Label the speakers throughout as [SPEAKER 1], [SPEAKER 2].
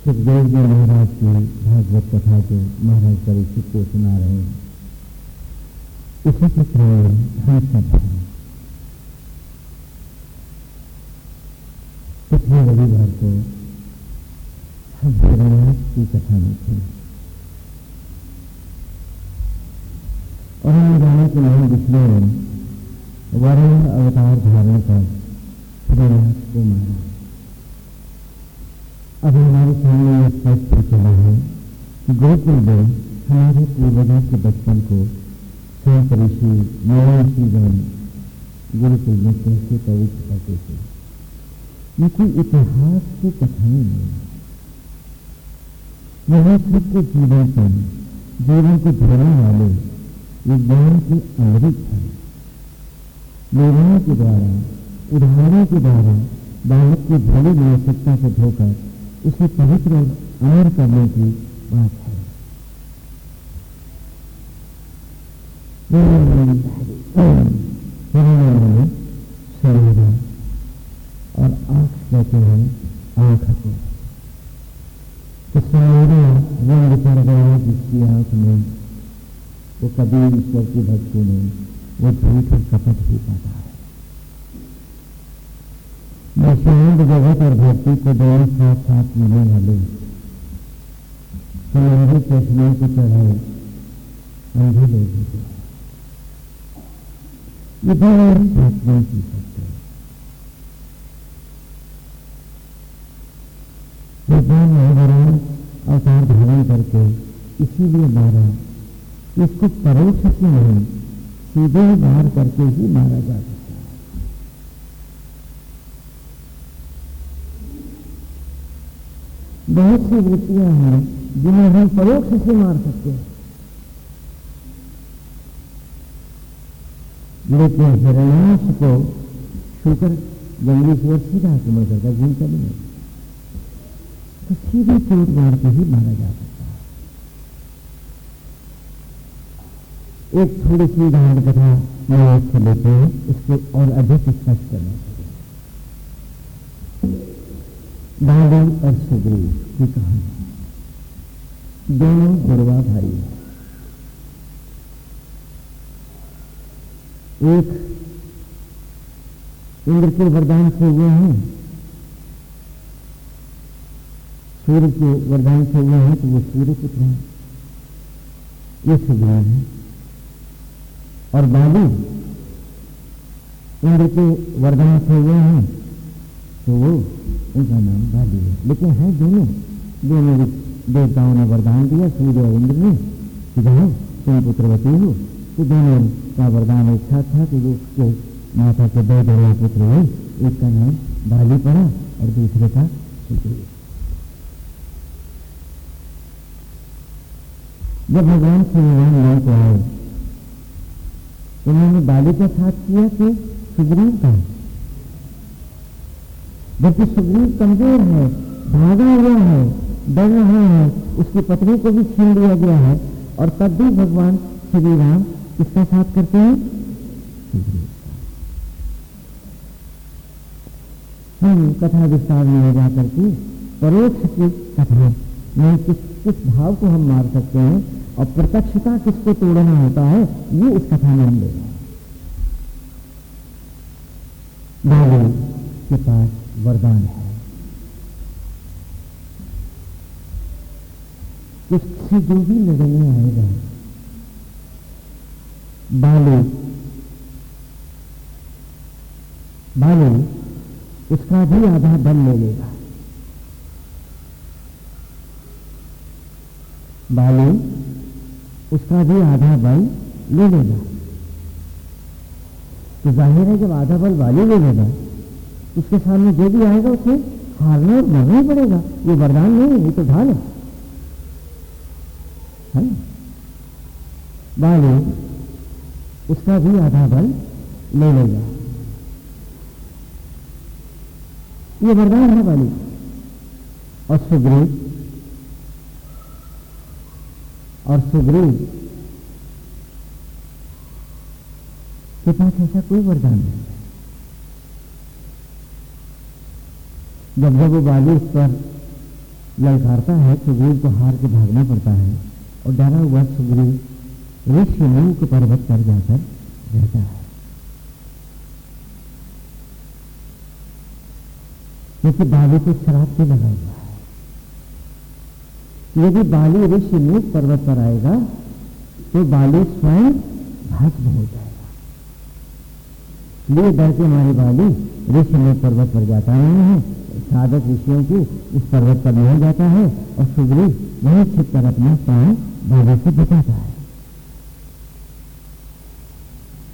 [SPEAKER 1] सुखदेव जी महाराज की भागवत कथा जो महाराज परीक्षित को सुना रहे हैं। इसी के क्रम हम सब हैं। पिछले रविवार को हम भोलेनाथ की कथा में थे। और हम जाने के लिए विष्णु ने वरुण अवतार धारण कर भोलेनाथ को मारा अब हमारे सामने एक प्रश्न चला है। गोकुल में हमारे पूर्वजों के बचपन को संत ऋषि महर्षिगण गुरुकुल में कैसे पवित्र करते थे? ये कोई इतिहास की कथाएँ नहीं यह के जीवन से, जीवन को धोने वाले विज्ञान के अमृत है। लोगों के द्वारा, उदाहरणों के द्वारा, बालक की भली मानसिकता से धोकर उसे पवित्र अमर करने की बात है। शरीर और आँख कहते हैं, आँख को तो सवेरा रंग चढ़ गया जिसकी आँख में वो कभी ईश्वर की भक्ति में वो झूठ और कपट ही पाता शांत जगत और भक्ति को दोनों साथ साथ मिलने वाले। सुनहरी चश्मे को चढ़ाए अंधे लोग की। सकते भगवान अवतार धारण करके इसीलिए मारा, इसको परोक्ष से नहीं? सीधे मार करके ही मारा जा सकता बहुत सी वृत्तियाँ हैं जिन्हें हम परोक्ष से मार सकते हैं। लेकिन हिरण्याश को छूकर जंगलीश्वर सीधा आक्रमण करता घूमता नहीं तो सीधे चोट मार के ही मारा जा सकता है। एक थोड़ी सी उदाहरण कथा मैं आपसे लेते हैं, इसको और अधिक स्पष्ट करना बाली और सुग्रीव की कहानी। दोनों गुरवा भाई एक इंद्र के वरदान से हुए हैं। सूर्य के वरदान से हुए हैं तो वो सूर्य पुत्र हैं। ये सुग्रीव है। और बाबू इंद्र के वरदान से हुए हैं। तो वो उनका नाम बाली है। लेकिन है दोनों। दोनों देवताओं ने वरदान दिया, सूर्य और इंद्र ने। कि जाओ, तुम पुत्रवती हो। तो दोनों का वरदान एक साथ था कि वो उसके माता के दो दोनों पुत्र हुए। एक का नाम बाली पड़ा और दूसरे का सुग्रीव जब भगवान श्री राम को आए, उन्होंने बाली का साथ किया कि सुग्रीव का। जबकि सुग्रीव कमज़ोर है, भागा हुआ है, डर रहा है, उसकी पत्नी को भी छीन लिया गया है। और तब भी भगवान श्री राम किसका साथ करते हैं? हम कथा विस्तार में ले जाकर के परोक्ष की कथा में किस किस भाव को हम मार सकते हैं और प्रत्यक्षता किसको तोड़ना होता है, ये इस कथा में हम ले रहे के पास वरदान है। उससे जो भी लड़ने आएगा। बालू। बालू, उसका भी आधा बल ले लेगा। बालू, उसका भी आधा बल ले लेगा। तो ज़ाहिर है जब आधा बल बालू ले लेगा उसके सामने जो भी आएगा उसे हारना और मरना ही पड़ेगा। ये वरदान नहीं है, ये तो ढाल है। बालू उसका भी आधा बल ले लेगा। ये वरदान है बालू और सुग्रीव और सुग्रीव के पास ऐसा कोई वरदान नहीं। जब जब वो बाली उस पर ललकारता है सुग्रीव को हार के भागना पड़ता है और डरा हुआ सुग्रीव ऋषि मुख के पर्वत पर जाकर रहता है। क्योंकि बाली को शराब से लगा हुआ है। यदि बाली ऋषि मुख पर्वत पर आएगा तो बाली स्वयं भस्म हो जाएगा। लिए डर के हमारे बाली ऋषि मुख पर्वत पर जाता नहीं है साधक ऋषियों की इस पर्वत पर नहीं जाता है और सुग्रीव वही छिप कर अपना प्राण बाली से बचाता है।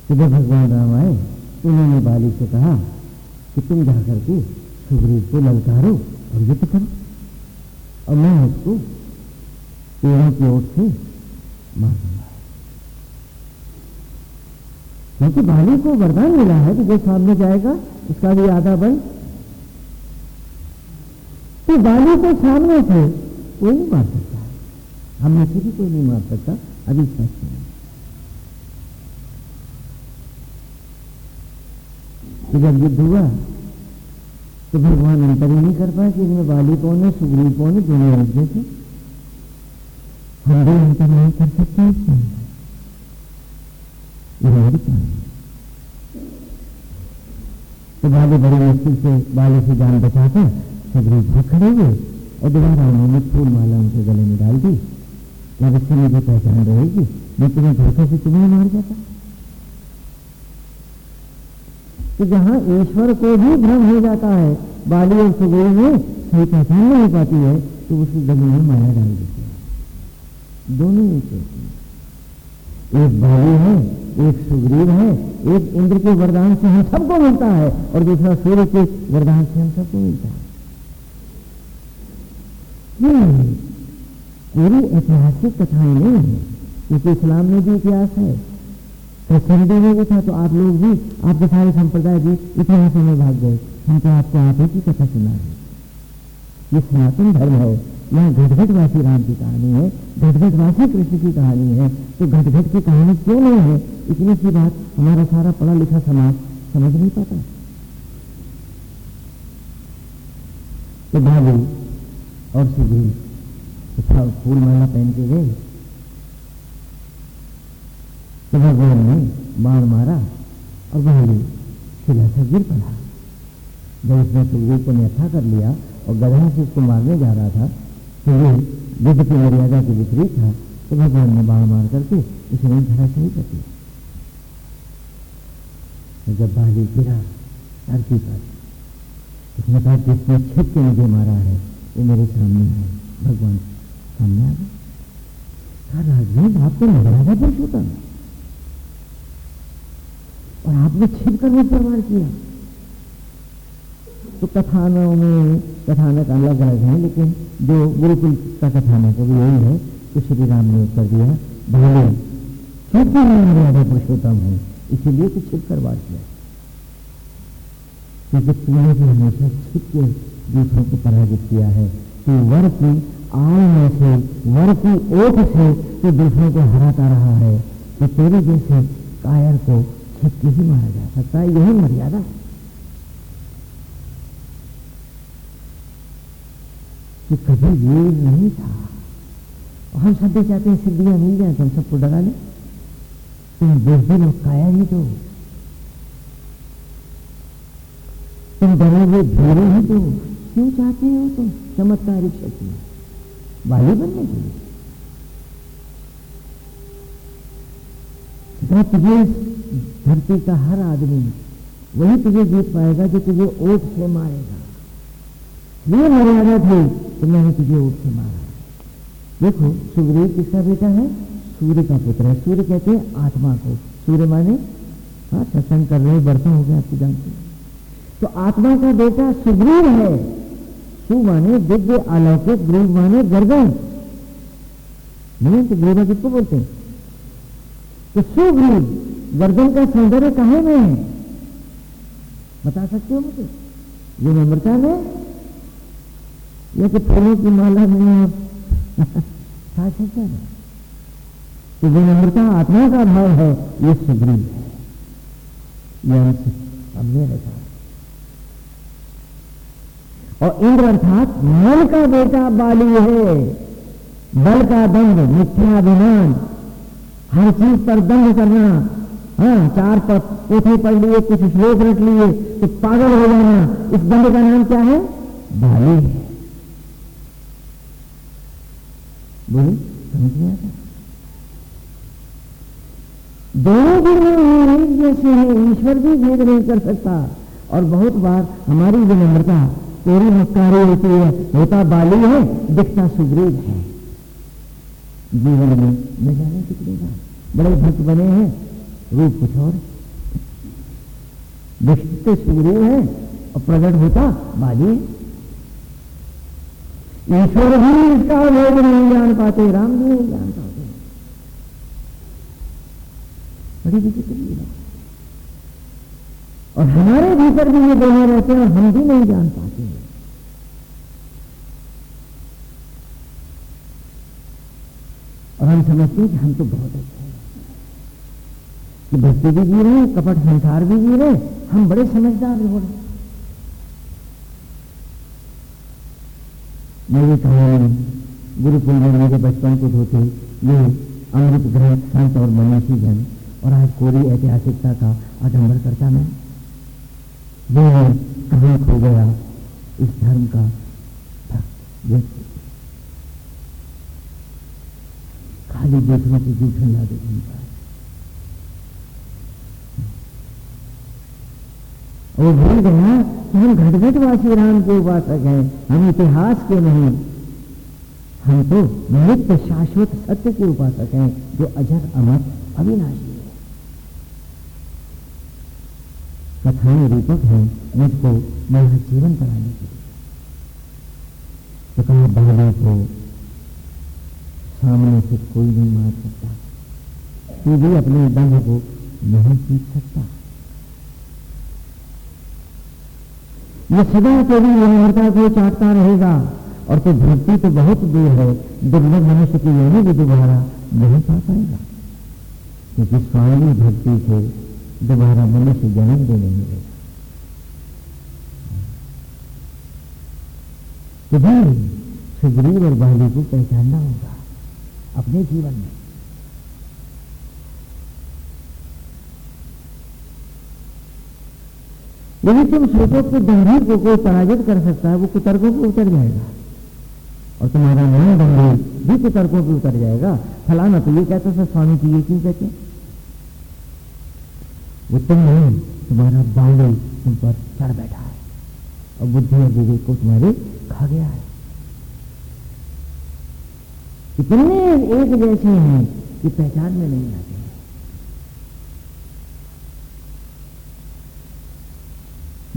[SPEAKER 1] तो जब भगवान राम आए, उन्होंने बाली से कहा कि तुम जाकर के सुग्रीव को ललकारो और युद्ध करो। और मैं उसको पेड़ों की ओर से मार दूँगा। क्योंकि बाली को वरदान मिला है कि जो सामने जाएगा, उसका भी आधा बल तो बाली को सामने से कोई नहीं मार सकता। हम में से भी कोई नहीं मार सकता। अभी स्पष्ट नहीं। तो जब युद्ध हुआ तो भगवान अंतर ही नहीं कर पाए कि इनमें बाली कौन है, सुग्रीव कौन है, दोनों एक जैसे हम भी अंतर नहीं कर सकते तो बाली बड़ी मुश्किल से बाली से जान बचाकर सुग्रीव भाग खड़े हुए और दोबारा उन्होंने फूल माला उनके गले में डाल दी। क्या इससे मुझे पहचान रहेगी? मैं तुम्हें धोखे से तुम्हें मार जाता तो जहाँ ईश्वर को भी भ्रम हो जाता है, बाली और सुग्रीव में सही पहचान नहीं हो पाती है तो उसकी ज़मीन में माया डाल देती है दोनों एक एक बाली है, एक सुग्रीव है, एक इंद्र के वरदान से हम सबको मिलता है और दूसरा सूर्य के वरदान से हम सबको मिलता है। ये पूरी ऐतिहासिक कथाएँ नहीं है। क्योंकि इस्लाम में भी इतिहास है। क्रिश्चियनिटी में भी था तो आप लोग भी आपके सारे संप्रदाय भी इतिहासों में भाग गए। हम तो आपको आप ही की कथा सुना है। ये सनातन धर्म है। यहाँ घटघटवासी राम की कहानी है। घटघटवासी कृष्ण की कहानी है। तो घटघट की कहानी क्यों नहीं है? इतनी सी बात हमारा सारा पढ़ा लिखा समाज समझ नहीं पाता। तो भाभी और सुधीर तो फूल माला पहन के गए तो भगवान ने बाण मारा और भालू शिला से गिर पड़ा। जब उसने सुग्रीव को न्यथा कर लिया और गधा से उसको मारने जा रहा था तो ये युद्ध की मर्यादा के विपरीत था तो भगवान ने बाण मार करके उसे नहीं धरा धराशाही कर दिया। तो जब बाली गिरा धरती पर, उसने कहा, जिसने छिप के मुझे मारा है वो मेरे सामने है भगवान सामने आ गए कहा राजवीर आप तो मर्यादा पुरुषोत्तम है और आपने छिप कर मुझ पर वार किया तो कथानों में कथानक अलग अलग है लेकिन जो गुरुकुल का कथानक है वो यही है तो श्री राम ने उत्तर दिया भले क्योंकि मैं मर्यादा पुरुषोत्तम हूँ इसीलिए तो छिप कर वार किया क्योंकि तूने भी हमेशा छिप के दूसरों को पराजित किया है तो वर की आय में से, वर की ओठ से तो दूसरों को हराता रहा है तो तेरे जैसे कायर को छिप के ही मारा जा सकता है, यही मर्यादा है। कि कभी वीर नहीं था। और हम सब भी चाहते हैं सिद्धियाँ मिल जाए तो हम सबको डरा ले। तुम बुजदिल और काया ही दो तुम डरोगे भीरे ही दो क्यों चाहते हो तुम? चमत्कारिक शक्ति। बाली बनने के लिए। तुझे धरती का हर आदमी वही तुझे जीत पाएगा जो तुझे ओट से मारेगा। ये मर्यादा थी तो मैंने तुझे ओट से मारा। देखो सुग्रीव किसका बेटा है? सूर्य का पुत्र है। सूर्य कहते हैं आत्मा को। सूर्य माने हाँ सत्संग कर रहे बर्तन हो गया आपको जानते तो आत्मा का बेटा सुग्रीव है। सु माने दिव्य अलौकिक ग्रीव माने गर्दन नहीं तो ग्रीवा किसको बोलते हैं? तो सुग्रीव गर्दन का सौंदर्य कहा में है? बता सकते हो मुझे? ये नम्रता में? या कि फूलों की माला में आप खा सकते हैं तो जो नम्रता आत्मा का भाव है, ये सुग्रीव है यह हमने रखा और इंद्र अर्थात मन का बेटा बाली है। बल का दंड, मिथ्याभिमान। हर चीज़ पर दंड करना। हाँ चार पर पोथे पढ़ लिए, कुछ श्लोक रख लिए तो पागल हो जाना। इस दंड का नाम क्या है? बाली है। बोले समझ में आता दोनों गुण एक जैसे हैं ईश्वर भी भेद नहीं कर सकता। और बहुत बार हमारी विनम्रता तेरी मक्कारी होती है। होता बाली है दिखता सुग्रीव है। जीवन में न जाने कितने बड़े भक्त बने हैं। रूप कुछ और। दिखते सुग्रीव है और प्रकट होता बाली। ईश्वर भी इसका भेद नहीं जान पाते, राम भी नहीं जान पाते। बड़ी विचित्र लीला और हमारे भीतर भी ये दोनों रहते हैं और हम भी नहीं जान पाते हैं और हम समझते हैं कि हम तो बहुत अच्छे हैं। कि भक्ति भी जी रहे कपट संसार भी जी रहे हम बड़े समझदार हो रहे मेरी कहानी गुरुकुल में मेरे बचपन के धोते ये अमृत ग्रह संत और मनीषी जन और आज कोरी ऐतिहासिकता का आडंबर करता मैं। वो कहीं खो गया, इस धर्म का व्यक्ति। खाली देखने को जूठन ला दे घूमता वो भूल गया कि हम घटघटवासी राम के उपासक हैं, हम इतिहास के नहीं। हम तो नित्य शाश्वत सत्य के उपासक हैं, जो अजर अमर अविनाशी है। कथाएँ रूपक है मुझको मेरा जीवन कराने के लिए। तो कहा बालों को सामने से कोई नहीं मार सकता तू भी अपने दंग को नहीं जीत सकता। ये सदा तेरी विनम्रता को चाटता रहेगा और तो भक्ति तो बहुत दूर है, दुर्लभ मनुष्य की योनि भी दोबारा नहीं पा पाएगा। क्योंकि स्वामी भक्ति से दोबारा मनुष्य जन्म देने मिलेगा तो भाई सुग्रीव और बाली को पहचानना होगा। अपने जीवन में। यदि तुम सोचो कि गंभीर को कोई पराजित कर सकता है, वो कुतर्कों को उतर जाएगा। और तुम्हारा मन गंभीर भी कुतर्कों को उतर जाएगा। फलाना तो ये कहते सर स्वामी जी ये क्यों कहते वो तुम नहीं, तुम्हारा बावल तुम पर चढ़ बैठा है। और बुद्धि और विवेक को तुम्हारे खा गया है। इतने एक जैसे हैं कि पहचान में नहीं आते।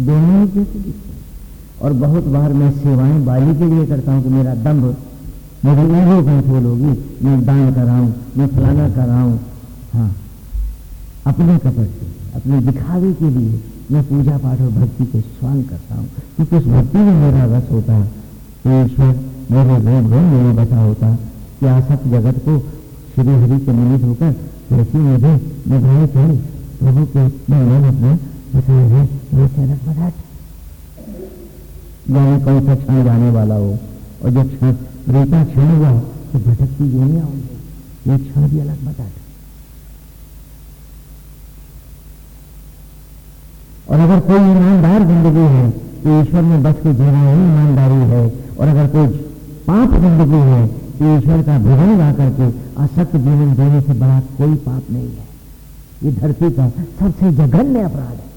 [SPEAKER 1] दोनों जैसे और बहुत बार मैं सेवाएँ बाली के लिए करता हूँ कि मेरा दम्भ मेरी ईगो कंट्रोल होगी। मैं दान कर रहा हूँ मैं फलाना कराऊं। हाँ अपने कपट से, अपने दिखावे के लिए मैं पूजा पाठ और भक्ति को स्वांग करता हूँ। क्योंकि उस भक्ति में मेरा रस होता है तो ईश्वर मेरे रोग मेरे बचा होता। आसक्त जगत को श्री हरि के निमित होकर कैसी मुझे निभाए चल प्रभु के मैं अपना जाने कौन सा क्षण जाने वाला हो? और जब क्षण रेता क्षण हुआ तो भटकती योनिया होंगी ये क्षण भी अलग बता और अगर कोई ईमानदार ज़िंदगी है तो ईश्वर में बस के जीना ही ईमानदारी है। और अगर कोई पाप ज़िंदगी है ईश्वर का भजन गा करके असत्य जीवन देने से बड़ा कोई पाप नहीं है। ये धरती का सबसे जघन्य अपराध है।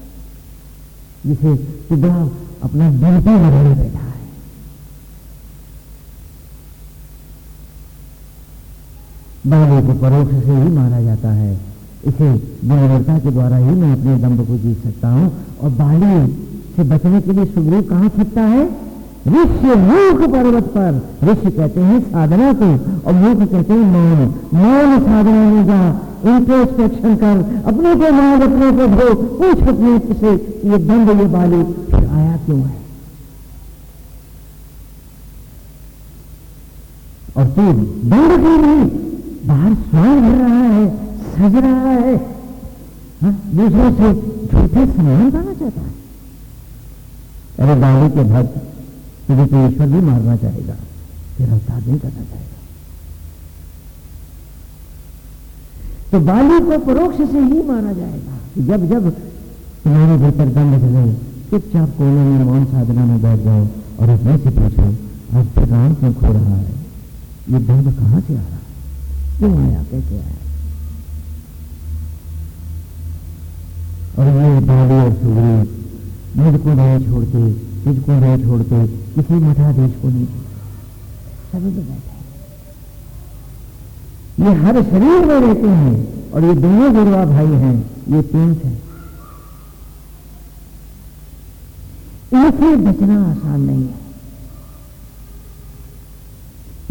[SPEAKER 1] जिसे टुकड़ा अपना दिलता लगाने बैठा है। बाबू को परोक्ष से ही मारा जाता है। इसे गुणवत्ता के द्वारा ही मैं अपने दम्भ को जीत सकता हूँ। और बाली से बचने के लिए सुग्रीव कहाँ सकता है? ऋषि मूक पर्वत पर ऋषि कहते हैं साधना को और मूक कहते हैं मौन। मौन साधना में जा इंट्रोस्पेक्शन कर अपने को मार अपने को धो पूछ अपने से ये दंड ये बाली फिर आया क्यों है? और तू दंड क्यों नहीं? बाहर स्वांग भर रहा है सज रहा है। हाँ, दूसरों से झूठे सम्मान पाना चाहता है। अरे बाली के भक्त तुझे तो ईश्वर भी मारना चाहेगा, फिर अवतार नहीं करना चाहेगा। तो बाली को परोक्ष से ही मारा जाएगा। जब जब तुम्हारे भीतर दंड चले, चुपचाप कोने में मौन साधना में बैठ जाओ और अपने से पूछो, आज प्राण क्यों खो रहा है? ये दंड कहाँ से आ रहा है? क्यों आया कैसे आया? और ये बाली और सुग्री मुझको नहीं छोड़ते, तुझको नहीं छोड़ते, किसी मठाधीश को नहीं सभी लोग बैठे ये हर शरीर में रहते हैं और ये दोनों गुरुआ भाई हैं, ये तीन हैं इनसे बचना आसान नहीं है।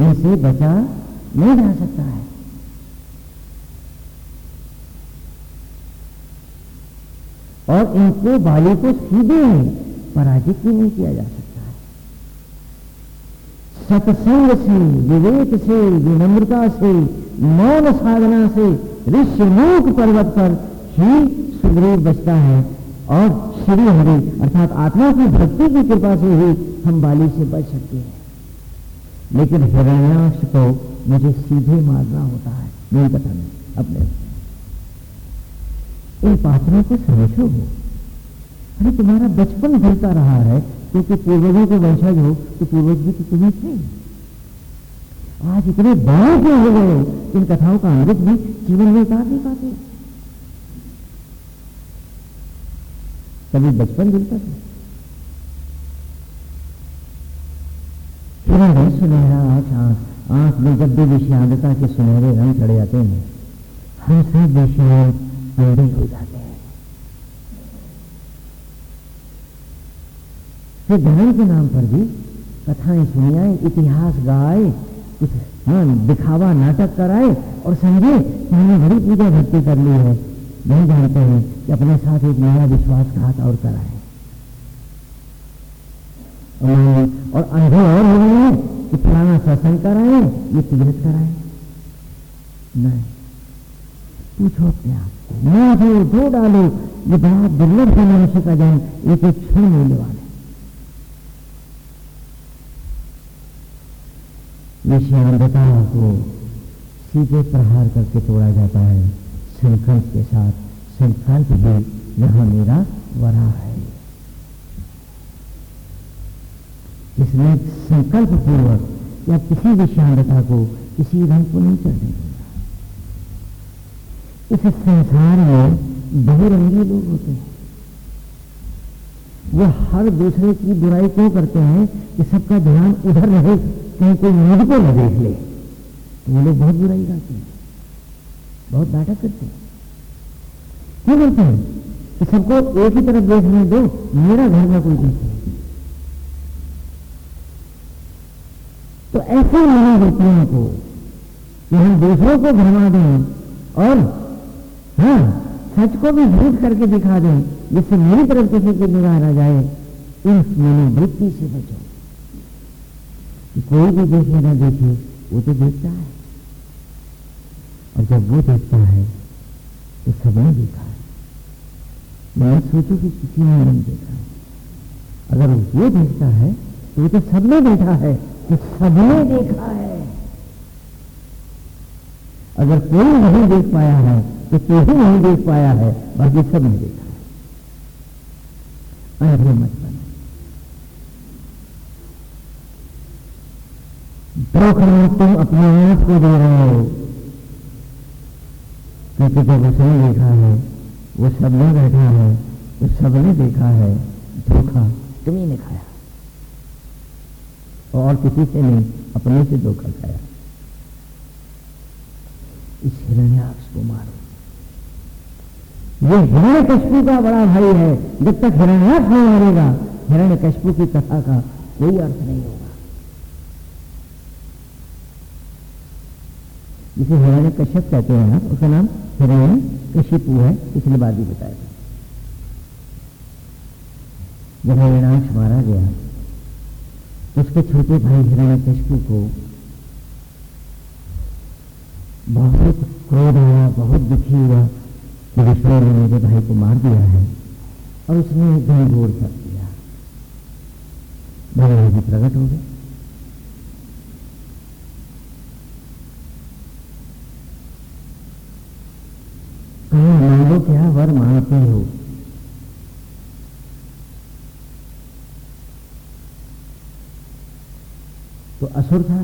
[SPEAKER 1] इनसे बचा नहीं जा सकता है। और इनको बाली को सीधे पराजित भी नहीं किया जा सकता है। सत्संग से, विवेक से, विनम्रता से, मौन साधना से, ऋषिमुख पर्वत पर ही सुग्रीव बचता है और श्री हरि, अर्थात आत्मा की भक्ति की कृपा से ही हम बाली से बच सकते हैं। लेकिन हिरण्याक्ष को मुझे सीधे मारना होता है, मेरी कथा में, अपने पात्रों को समझो। अरे तुम्हारा बचपन भूलता रहा है, क्योंकि पूर्वजों के वंशज हो तो पूर्वज भी तो तुम्हें थे। आज इतने बड़े क्यों हो गए इन कथाओं का अमृत भी जीवन में उतार नहीं पाते। कभी बचपन मिलता था। हिरण सुनहरा आँख आँख में जब भी विषादता के सुनहरे रंग चढ़े जाते हैं, हम सब विषय अंधे हो जाते हैं। फिर धर्म के नाम पर भी कथाएँ सुनियाए इतिहास गाए, कुछ हाँ दिखावा नाटक कराए और समझे कि हमने बड़ी पूजा भक्ति कर ली है। नहीं जानते हैं कि अपने साथ एक नया विश्वासघात और कराए। और अंधे और हो गए कि पुराना सत्संग कराए, ये तीर्थ कराए। नहीं। पूछो अपने आप। को ना दो डालो ये बड़ा दुर्लभ है मनुष्य का जन्म एक एक क्षण मूल्यवान है। विषयांधता को सीधे प्रहार करके तोड़ा जाता है। संकल्प के साथ संकल्प भी यहाँ मेरा वरा है। इसमें संकल्प पूर्वक या किसी शांतता को किसी रंग को नहीं चढ़ने इस संसार में बहुरंगी लोग होते हैं। वो हर दूसरे की बुराई क्यों करते हैं कि सबका ध्यान उधर रहे, कहीं कोई मुझको न देख ले? तो वो लोग बहुत बुराई करते हैं, बहुत नाटक करते हैं। क्यों करते हैं? कि सबको एक ही तरफ़ देखने दो, मेरा घर में कोई देखे तो ऐसे मनोवृत्तियों को कि हम दूसरों को भरमा दें और हाँ सच को भी झूठ करके दिखा दें, जिससे मेरी तरफ़ किसी की निगाह ना जाए इस मनोवृत्ति से बचो। कोई भी देखे ना देखे, वो तो देखता है। और जब वो देखता है तो सबने देखा है। मैं सोचू कि किसी ने नहीं देखा। है अगर वो देखता है तो वो तो सबने देखा है कि सबने देखा है। अगर कोई नहीं देख पाया है तो ही नहीं देख पाया है, बाकी सबने देखा है। अंधे मत बनो धोखा तुम अपने आप को दे रहे हो। क्योंकि जब उसने देखा है, वो सबने बैठा है, वो सबने देखा है, धोखा तुम्ही ने खाया। और किसी से नहीं, अपने से धोखा खाया। इस हिरण्याक्ष को मारो। ये हिरण्य कशपू का बड़ा भाई है। जब तक हिरण्याक्ष नहीं मारेगा हिरण्य कशपू की कथा का कोई अर्थ नहीं होगा। जिसे हिरण्य कश्यप कहते हैं। ना उसका नाम हिरण्य कशिपु है। पिछली बार भी बताया था। जब हिरण्याक्ष मारा गया उसके छोटे भाई हिरण्य कशपू को बहुत क्रोध आया, बहुत दुखी हुआ। विष्णु ने मेरे भाई को मार दिया है और उसने घनघोर कर दिया। भगवान जी प्रकट हो गए। कहा मांगो क्या वर मांगते हो? तो असुर था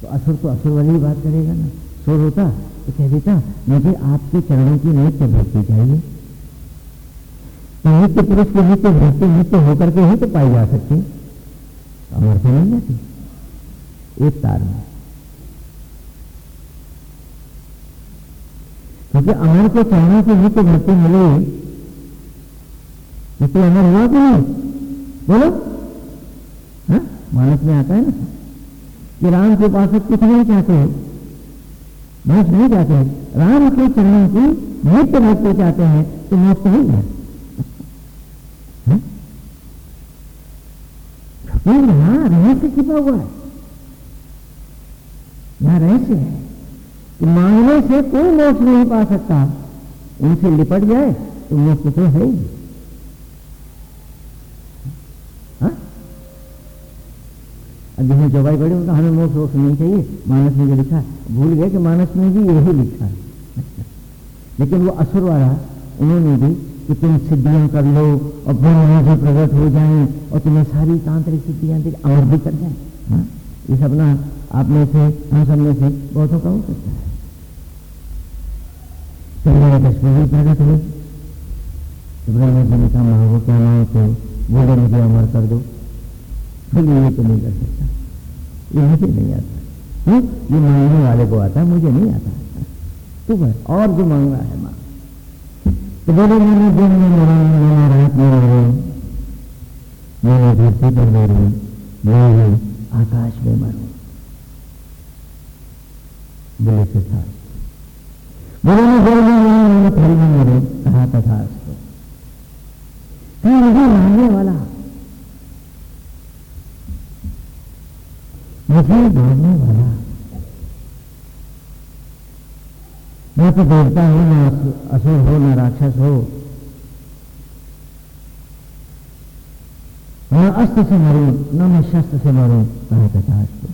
[SPEAKER 1] तो असुर तो असुर वाली बात करेगा ना। सुर होता कह देता मुझे आपके चरणों की नित्य भक्ति चाहिए तो नित्य पुरुष की नित्य भक्ति नित्य होकर के ही तो पाई जा सकती। अमर तो नहीं जाती। एक तार में। क्योंकि अमर के चरणों की नित्य भक्ति मिले नित्य अमर हुआ कि नहीं? बोलो। हा? मानस में आता है ना? कि राम के उपासक कुछ नहीं चाहते हैं। मोक्ष नहीं चाहते हैं। राम के चरणों की नित्य भक्ति चाहते हैं तो मोक्ष नहीं है? यहाँ रहस्य छिपा हुआ है। यहाँ रहस्य है कि मांगने से कोई मोक्ष नहीं पा सकता। उनसे लिपट जाए तो मोक्ष तो है ही। जिसने चौपाई पढ़ी, उनका हमें मोक्ष वोक्ष नहीं चाहिए। मानस में जो लिखा, भूल गए कि मानस में भी यही लिखा। है लेकिन वो असुर वाला, उन्होंने भी कि तुम सिद्धियाँ कर लो और ब्रह्म से प्रकट हो जाए और तुम्हें सारी तांत्रिक सिद्धियाँ अमर भी कर जाए। हाँ? ये सब ना आप में से, हम सब में से बहुतों का हो सकता है। भी प्रकट हुई तो ब्रह्म जी ने कहा मांगो क्या मांगते बोले मुझे अमर कर दो? बोले ये तो नहीं कर सकता। ये मुझे नहीं आता। हुँ? ये मांगने वाले को आता है, मुझे नहीं आता। तू बस और जो मांग रहा है माँ तो बोले, मैंने दिन में मरा, मैंने रात में मरे मैंने धरती पर मरू मैं आकाश में मरू बोले से था बोले, मैं मरू, मैंने फल में मरू कहा तथा मुझे मारने वाला मुझे वाला न तो देवता हो ना असुर हो ना राक्षस हो। न अस्त्र से मरू, न मैं शस्त्र से मरू। कहे कचाश को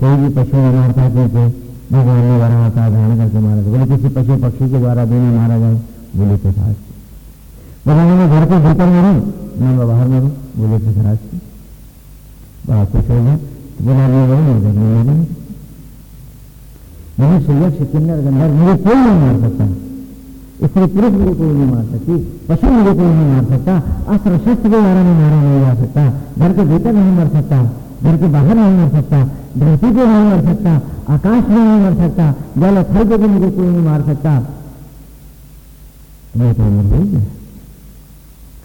[SPEAKER 1] कोई भी पशु मारता क्योंकि भगवान ने वरा अवतार धारण करके मारा था, बोले किसी पशु पक्षी के द्वारा नहीं मारा जाए बोले कचाश भगवान मैं घर के भीतर मरू न मैं बाहर मरू बोले कचाश को बड़ा कुछ हो गया। तो बोला ये वही हो गया नहीं मनुष्य यक्ष किन्नर गंधर मुझे कोई नहीं मार सकता स्त्री पुरुष मुझे कोई नहीं मार सकती, पशु मुझे कोई नहीं मार सकता अस्त्र शस्त्र के द्वारा में मारा नहीं जा सकता, घर के भीतर नहीं मर सकता, घर के बाहर नहीं मर सकता, धरती को नहीं मर सकता, आकाश में नहीं मर सकता जल थल को भी मुझे कोई नहीं मार सकता। मैं तो मर गई।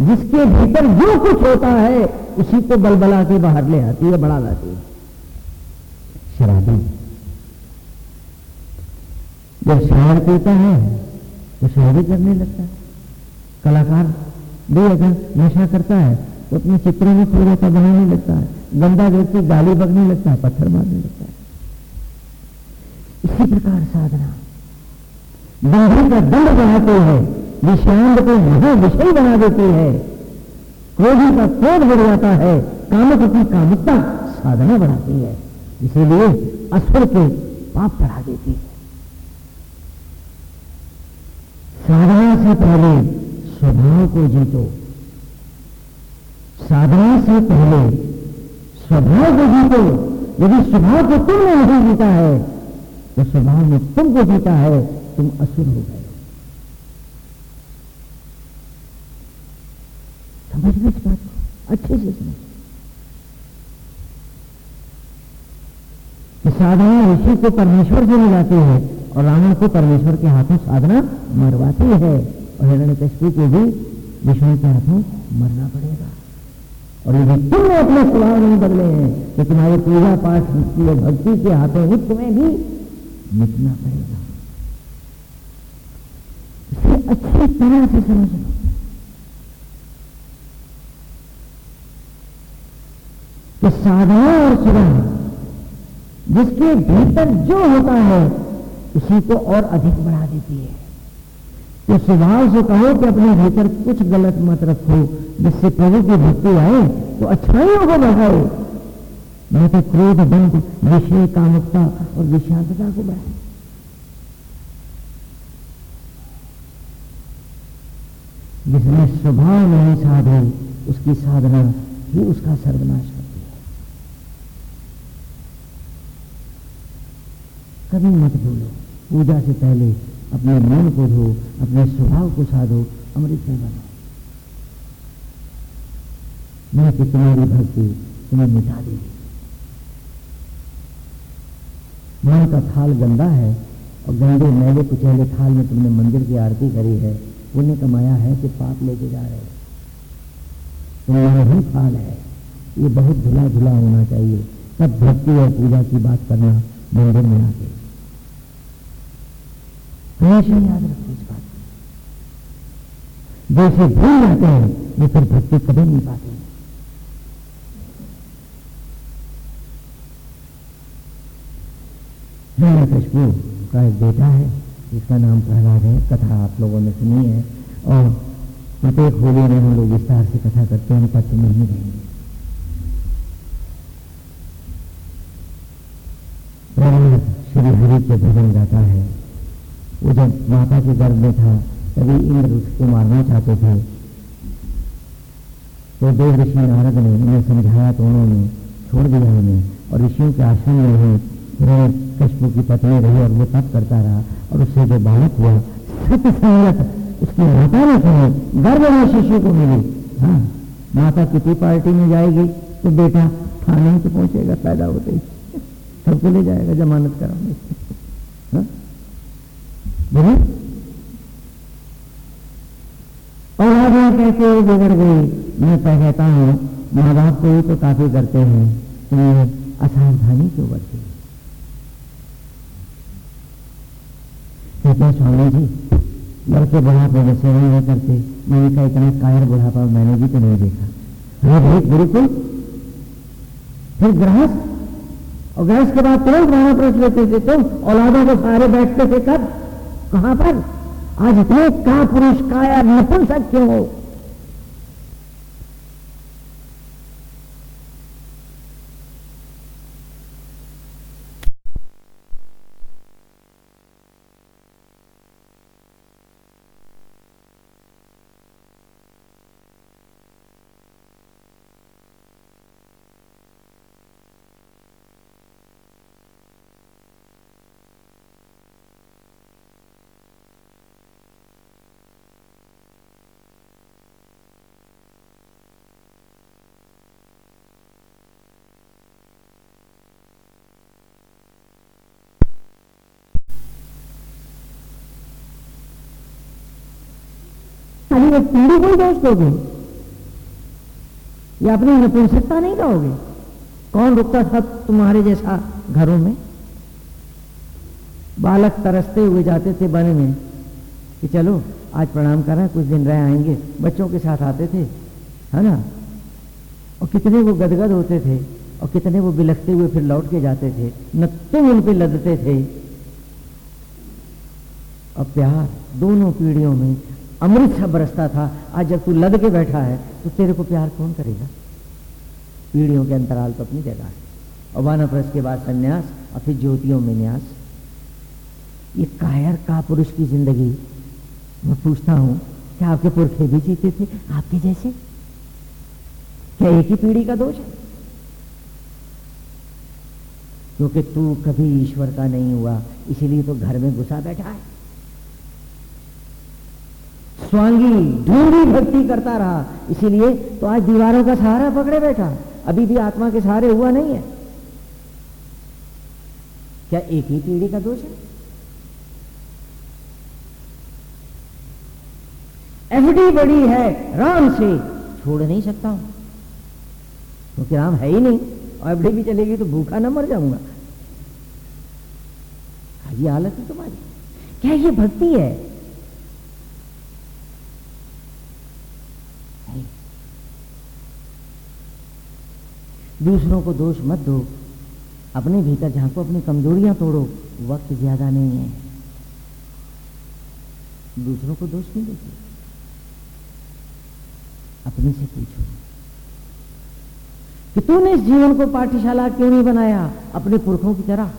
[SPEAKER 1] जिसके भीतर जो कुछ होता है, उसी को बलबला के बाहर ले आती है, बढ़ा लाती है। शराबी। जब शराब पीता है तो शराबी करने लगता है। कलाकार भी अगर नशा करता है तो अपने चित्रों में खो जाता बनाने लगता है, गंदा व्यक्ति गाली बगने लगता है, पत्थर मारने लगता है। इसी प्रकार साधना। बंधन का दंड बनाती है। विषांत को महा विषय बना देती है। क्रोधी का क्रोध बढ़ जाता है कामक की कामुकता साधना बढ़ाती है। इसीलिए असुर के पाप बढ़ा देती है। साधना से पहले स्वभाव को जीतो। साधना से पहले स्वभाव को जीतो। यदि स्वभाव को तुमने नहीं जीता है तो स्वभाव ने तुमको जीता है, तुम असुर हो गए। समझ गए इस बात को अच्छे से समझ साधना ऋषि को परमेश्वर से मिलाती है और रावण को परमेश्वर के हाथों साधना मरवाती है और हिरण्य कश्यप को भी विष्णु के हाथों मरना पड़ेगा। और यदि तुमने अपने स्वभाव नहीं बदले हैं तो तुम्हारे पूजा पाठ की और भक्ति के हाथों ही तुम्हें भी मिटना पड़ेगा। इसे अच्छी तरह से समझ कि साधना और सुधा जिसके भीतर जो होता है, उसी को और अधिक बढ़ा देती है। तो स्वभाव से कहो कि अपने भीतर कुछ गलत मत रखो, जिससे प्रभु की भक्ति आए तो अच्छाइयों को बढ़ाओ। मैं तो क्रोध बंद विषय, कामुकता और विषांतता को बढ़ाए जिसने स्वभाव नहीं साधे, उसकी साधना ही उसका सर्वनाश करती है कभी मत भूलो। पूजा से पहले अपने मन को धो, अपने स्वभाव को साधो, अमृत में बनो। मैं कि तुम्हारी भक्ति तुम्हें मिटा देगी। मन का थाल गंदा है और गंदे मैले कुचैले थाल में तुमने मंदिर की आरती करी है, पुण्य कमाया है कि पाप लेके जा रहे हो। तुम्हारा ही थाल है। ये बहुत धुला धुला होना चाहिए। तब भक्ति और पूजा की बात करना मंदिर में आके हमेशा याद रखो इस बात जैसे भूल जाते हैं ये फिर भक्ति कभी नहीं पाते हिरण्यकश्यपु का एक बेटा है, जिसका नाम प्रहलाद है, कथा आप लोगों ने सुनी है, और प्रत्येक होली में हम लोग विस्तार से कथा करते हैं पत्र में ही रहेंगे। प्रहलाद श्री हरि के भजन गाता है। वो जब माता के गर्भ में था, तभी इंद्र उसको मारना चाहते थे। तो देव ऋषि नारद ने उन्हें समझाया तो उन्होंने छोड़ दिया उन्हें, और ऋषियों के आश्रम में ही उन्होंने कश्यप की पत्नी रही और वो तप करता रहा, और उससे जो बालक हुआ, सत्य संगत उसकी माता ने कही गर्भ में शिशु को मिली। हाँ माता किसी पार्टी में जाएगी तो बेटा थाने तो पहुंचेगा, पैदा होते ही सबको ले जाएगा जमानत कराने। हाँ बोले। औलादियाँ कैसे बिगड़ गई? मैं कहता हूँ माँ बाप को ही तो काफ़ी करते हैं। तुम्हें असावधानी क्यों बढ़ती कहते स्वामी जी लड़के बुढ़ापे में सेवा नहीं करते। मैंने कहा, इतना कायर बुढ़ापा मैंने भी तो नहीं देखा। अरे भाई गुरुकुल फिर गृहस्थ और गृहस्थ के बाद तुरंत वहाँ प्रश्न लेते थे तुम औलादों को सारे बैठते थे कब? कहाँ पर आज इतने का पुरुष काया नपुंसक क्यों हो। खाली एक पीढ़ी को दोष दोगे या अपनी नपुंसकता नहीं कहोगे कौन रुकता था तुम्हारे जैसा घरों में? बालक तरसते हुए जाते थे वन में कि चलो, आज प्रणाम करें कुछ दिन रह आएँगे, बच्चों के साथ आते थे, है ना? और कितने वो गदगद होते थे और कितने वो बिलखते हुए फिर लौट के जाते थे न तुम उन पर लदते थे। और प्यार, दोनों पीढ़ियों में अमृत सा बरसता था। आज जब तू लद के बैठा है तो तेरे को प्यार कौन करेगा? पीढ़ियों के अंतराल तो अपनी जगह है। और वानप्रस के बाद संन्यास, और फिर ज्योतियों में न्यास। ये कायर का पुरुष की ज़िंदगी। मैं पूछता हूँ, क्या आपके पुरखे भी जीते थे? आपके जैसे? क्या एक ही पीढ़ी का दोष है? क्योंकि तू कभी ईश्वर का नहीं हुआ, इसीलिए तो घर में घुसा बैठा है। स्वांगी ढूंढी भक्ति करता रहा। इसीलिए तो आज दीवारों का सहारा पकड़े बैठा। अभी भी आत्मा के सहारे हुआ नहीं है। क्या एक ही पीढ़ी का दोष है? एफडी बड़ी है, राम से। छोड़ नहीं सकता हूँ। क्योंकि तो राम है ही नहीं, और एफडी भी चलेगी तो भूखा ना मर जाऊँगा। ये हालत है तुम्हारी। क्या ये भक्ति है? दूसरों को दोष मत दो। अपने भीतर झांको, अपनी कमजोरियाँ तोड़ो। वक्त ज़्यादा नहीं है। दूसरों को दोष नहीं देते। अपने से पूछो कि तूने इस जीवन को पाठशाला क्यों नहीं बनाया? अपने पुरखों की तरह।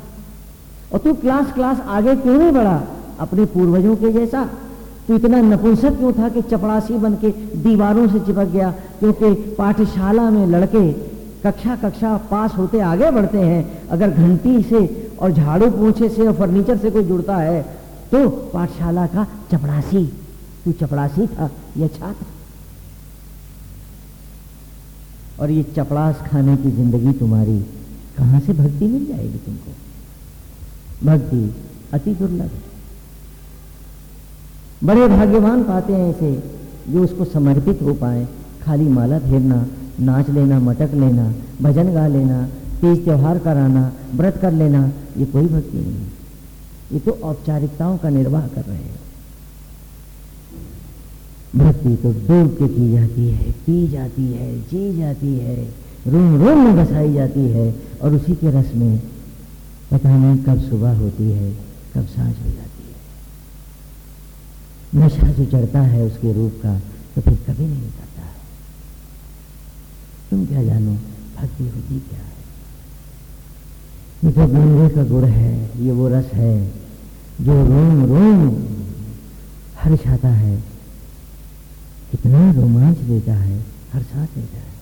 [SPEAKER 1] और तू क्लास क्लास आगे क्यों नहीं बढ़ा? अपने पूर्वजों के जैसा। तू इतना नपुंसक क्यों था कि चपड़ासी बन के दीवारों से चिपक गया? क्योंकि पाठशाला में लड़के कक्षा कक्षा पास होते आगे बढ़ते हैं। अगर घंटी से और झाड़ू पोछे से और फर्नीचर से कोई जुड़ता है तो पाठशाला का चपड़ासी। तू चपड़ासी था? यह छात्र। और ये चपड़ास खाने की ज़िंदगी तुम्हारी कहाँ से भक्ति मिल जाएगी तुमको? भक्ति अति दुर्लभ है। बड़े भाग्यवान पाते हैं ऐसे जो उसको समर्पित हो पाए। खाली माला फेरना नाच लेना, मटक लेना, भजन गा लेना, तीज त्योहार कराना, व्रत कर लेना, ये कोई भक्ति नहीं। है ये तो औपचारिकताओं का निर्वाह कर रहे हैं। भक्ति तो डूब के की जाती है, पी जाती है, जी जाती है, रोम रोम में बसाई जाती है, और उसी के रस में पता नहीं कब सुबह होती है, कब साँझ हो जाती है। नशा जो चढ़ता है उसके रूप का तो फिर कभी नहीं उतरता तुम क्या जानो भक्ति होती क्या है? ये तो गंगे का गुड़ है, ये वो रस है, जो रोम रोम हर्ष आता है। कितना रोमांच देता है, हर साथ देता है।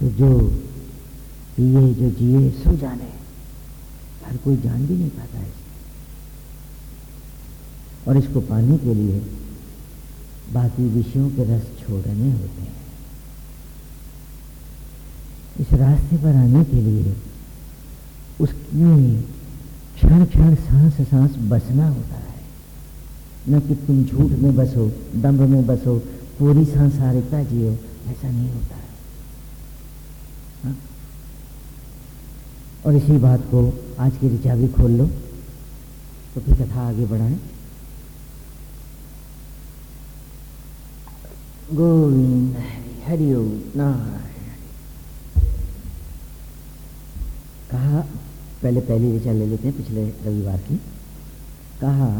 [SPEAKER 1] तो जो पिए, जो जिए सो जाने। हर कोई जान भी नहीं पाता है। और इसको पाने के लिए बाकी विषयों के रस छोड़ने होते हैं। इस रास्ते पर आने के लिए उसमें क्षण क्षण सांस सांस बसना होता है। न कि तुम झूठ में बसो दम्भ में बसो, पूरी सांसारिकता जियो, ऐसा नहीं होता है। हा? और इसी बात को आज की भी खोल लो तो फिर कथा आगे बढ़ाएँ। गोविंद हरिओम नारायण। कहा, पहले पहली ऋचा ले लेते हैं पिछले रविवार की। कहा,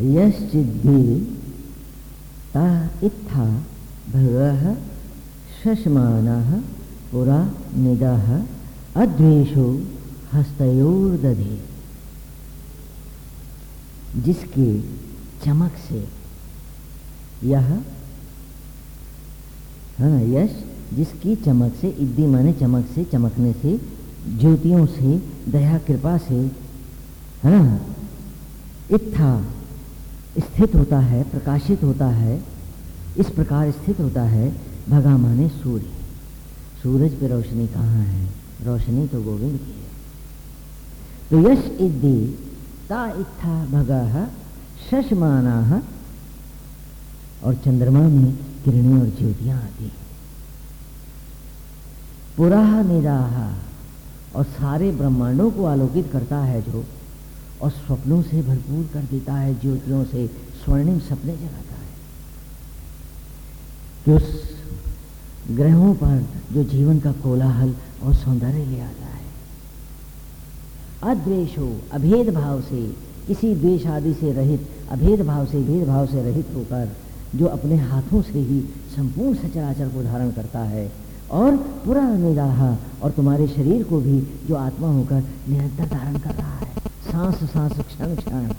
[SPEAKER 1] यश्चिद्धि इत्था भग शशमान पुरा निद अद्वेशो हस्तयोर्दधे। जिसके चमक से यह हाँ यश जिसकी चमक से, इद्दी माने चमक से, चमकने से, ज्योतियों से, दया कृपा से, है ना? इत्था स्थित होता है, प्रकाशित होता है, इस प्रकार स्थित होता है, भगा माने सूर्य। सूरज पे रोशनी कहाँ है? रोशनी तो गोविंद की है। तो यश इद्दी, ता इत्था भगा, शशमाना, और चंद्रमा में किरणें और ज्योतियाँ आती हैं। पुराह निराहा। और सारे ब्रह्मांडों को आलोकित करता है जो, और स्वप्नों से भरपूर कर देता है, ज्योतियों से स्वर्णिम सपने जगाता है। कि उस ग्रहों पर जो जीवन का कोलाहल और सौंदर्य ले आता है। अद्वेश हो अभेद भाव से, किसी द्वेष आदि से रहित अभेद भाव से, भेदभाव से रहित होकर, जो अपने हाथों से ही संपूर्ण सचराचर को धारण करता है और पूरा निगाह और तुम्हारे शरीर को भी जो आत्मा होकर निरंतर धारण कर रहा है। सांस सांस, क्षण क्षण।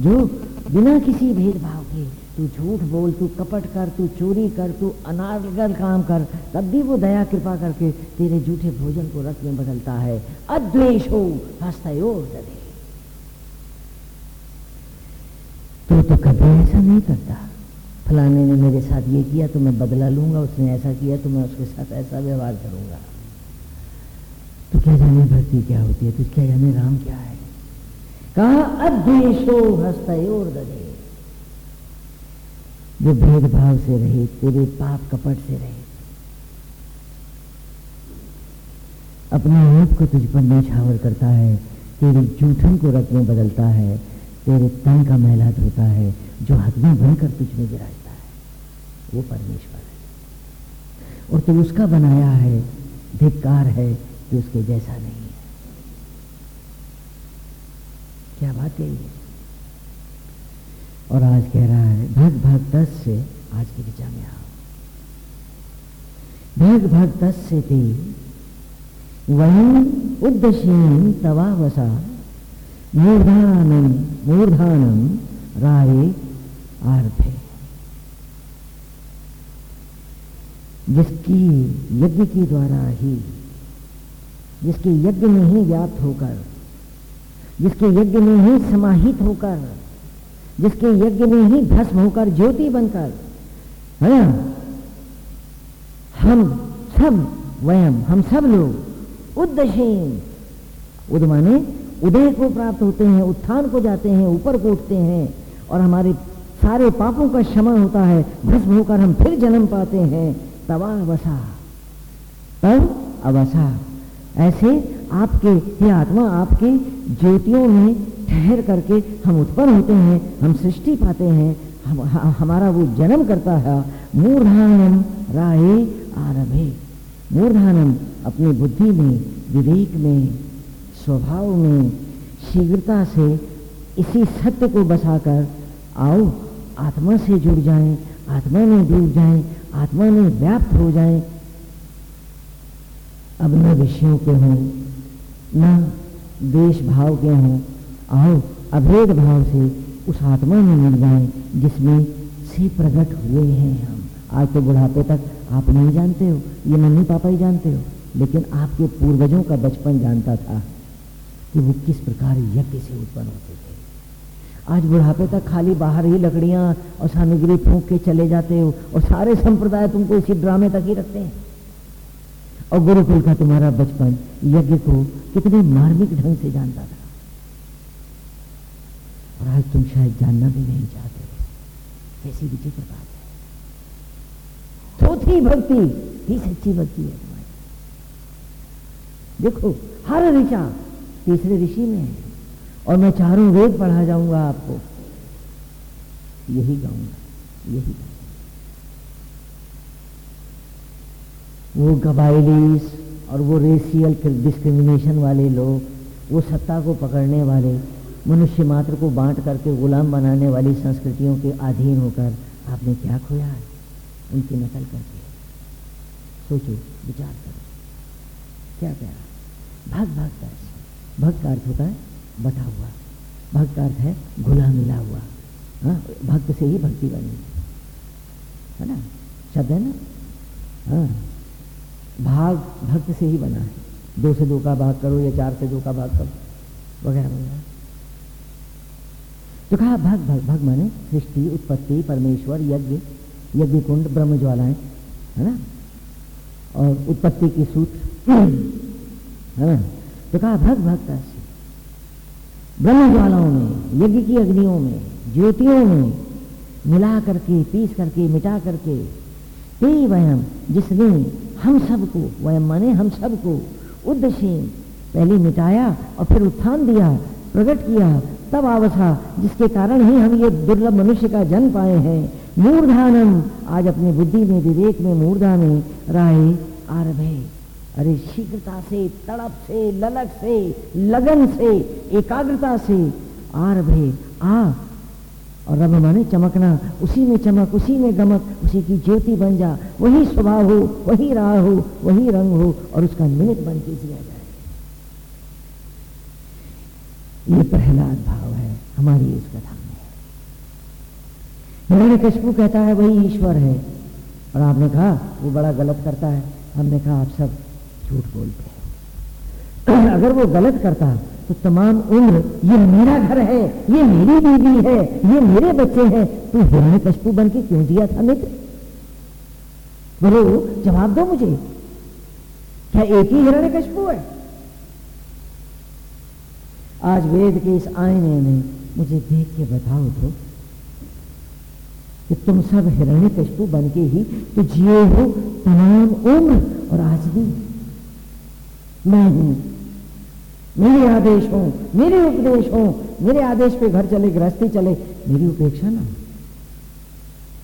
[SPEAKER 1] जो बिना किसी भेदभाव के तू झूठ बोल, तू कपट कर, तू चोरी कर, तू अनागल काम कर, तब भी वो दया, कृपा करके तेरे झूठे भोजन को रथ में बदलता है। अद्वेश हो हस्तयोर दे तो तो कभी ऐसा नहीं करता। फलाने ने मेरे साथ ये किया तो मैं बदला लूँगा, उसने ऐसा किया तो मैं उसके साथ ऐसा व्यवहार करूँगा। तो क्या जाने भक्ति क्या होती है? तो क्या जाने राम क्या है? कहा अद्वेशो हस्तोर दे जो भेदभाव से रहे, तेरे पाप कपट से रहे। अपने आप को तुझ पर निछावर करता है, तेरे जूठन को रक्त में बदलता है, तेरे तन का मैला धोता है, जो हथमी बनकर तुझ में है वो परमेश्वर है। और तू उसका बनाया है, धिक्कार है कि उसके जैसा नहीं है। क्या बात है ये? और आज कह रहा है, भग भग दस से आज की ऋचा में आओ। भग भग दस से थी वहीं उद्दशीन तवावसा मूर्धानम मूर्धानम राये आरभे। जिसकी यज्ञ के द्वारा ही, जिसके यज्ञ में ही व्याप्त होकर, जिसके यज्ञ में ही समाहित होकर, जिसके यज्ञ में ही भस्म होकर ज्योति बनकर, है ना? हम सब वयम, हम सब लोग उद्दशीन। उद माने उदय को प्राप्त होते हैं, उत्थान को जाते हैं, ऊपर को उठते हैं और हमारे सारे पापों का क्षमण होता है, भस्म होकर हम फिर जन्म पाते हैं। तवा अवसा। तब अवसा। ऐसे आपके हे आत्मा आपके ज्योतियों में ठहर करके हम उत्पन्न होते हैं हम सृष्टि पाते हैं हम, हमारा वो जन्म करता है मूर्धानम राय आरभे। मूर्धानम अपनी बुद्धि में विवेक में स्वभाव में शीघ्रता से इसी सत्य को बसाकर आओ आत्मा से जुड़ जाएँ, आत्मा में डूब जाएँ, आत्मा में व्याप्त हो जाए। अब न विषयों के हों, न देश भाव के हों। आओ अभेद भाव से उस आत्मा में मिल जाए, जिसमें से प्रकट हुए हैं हम। आज तो बुढ़ापे तक आप नहीं जानते हो, ये मम्मी पापा ही जानते हो, लेकिन आपके पूर्वजों का बचपन जानता था कि वो किस प्रकार यज्ञ से उत्पन्न होते थे। आज बुढ़ापे तक खाली बाहर ही लकड़ियाँ और सामग्री फूंक के चले जाते हो और सारे संप्रदाय तुमको इसी ड्रामे तक ही रखते हैं। और गुरुकुल का तुम्हारा बचपन यज्ञ को कितने मार्मिक ढंग से जानता था। और आज तुम शायद जानना भी नहीं चाहते कैसी विचित्र बात है। चौथी भक्ति ही सच्ची भक्ति है तुम्हारी। देखो, हर ऋषा तीसरे ऋषि में है। और मैं चारों वेद पढ़ा जाऊँगा आपको। यही गाऊँगा, यही वो कबाइलीस और वो रेसियल डिस्क्रिमिनेशन वाले लोग, वो सत्ता को पकड़ने वाले, मनुष्य मात्र को बांट करके गुलाम बनाने वाली संस्कृतियों के अधीन होकर आपने क्या खोया है? उनकी नकल करके। सोचो, विचार करो। क्या कह रहा है? भक्त भक्त भक्त का अर्थ होता है बटा हुआ। भक्त का अर्थ है घुला मिला हुआ। हाँ भक्त से ही भक्ति बनी। है ना? शब्द है ना? हाँ। भाग भक्त से ही बना है। दो से दो का भाग करो या चार से दो का भाग करो, वगैरह वगैरह। तो कहा, भग भग भग माने सृष्टि, उत्पत्ति, परमेश्वर, यज्ञ यज्ञ कुंड ब्रह्म ज्वालाएँ। है ना? और उत्पत्ति की सूत्र। है ना? तो कहा, भग से ब्रह्म ज्वालाओं में, यज्ञ की अग्नियों में, ज्योतियों में मिला करके पीस करके, मिटा करके ते वयम, जिसने हम सबको, वयम माने हम सबको, उद्देश्य पहले मिटाया और फिर उत्थान दिया, प्रकट किया, तब आवसा, जिसके कारण ही हम ये दुर्लभ मनुष्य का जन्म पाए हैं। मूर्धानम, आज अपनी बुद्धि में, विवेक में, मूर्धा में राय आरभे। अरे शीघ्रता से, तड़प से, ललक से, लगन से, एकाग्रता से आरभे आ। और रब माने चमकना, उसी में चमक, उसी में गमक, उसी की ज्योति बन जा। वही स्वभाव हो, वही राह हो, वही रंग हो, और उसका निमित्त बन के जिया जाए। ये प्रहलाद भाव है, हमारी इस कथा में। हिरण्य कशपू कहता है, वही ईश्वर है। और आपने कहा, वो बड़ा गलत करता है। हमने कहा, आप सब झूठ बोलते हैं। अगर वो गलत करता तो तमाम उम्र, ये मेरा घर है, ये मेरी बीवी है, ये मेरे बच्चे हैं, तू हिरण्य कशपू बन के क्यों दिया था मित्र? बोलो, जवाब दो मुझे। क्या एक ही हिरण्य कशपू है? आज वेद के इस आईने में मुझे देख के बताओ तो कि तुम सब हिरण्य कशपू बन के ही तो जिए हो तमाम उम्र, और आज भी मैं हूँ। मेरे आदेश हो, मेरे उपदेश हो, मेरे आदेश पे घर चले, गृहस्थी चले, मेरी उपेक्षा ना।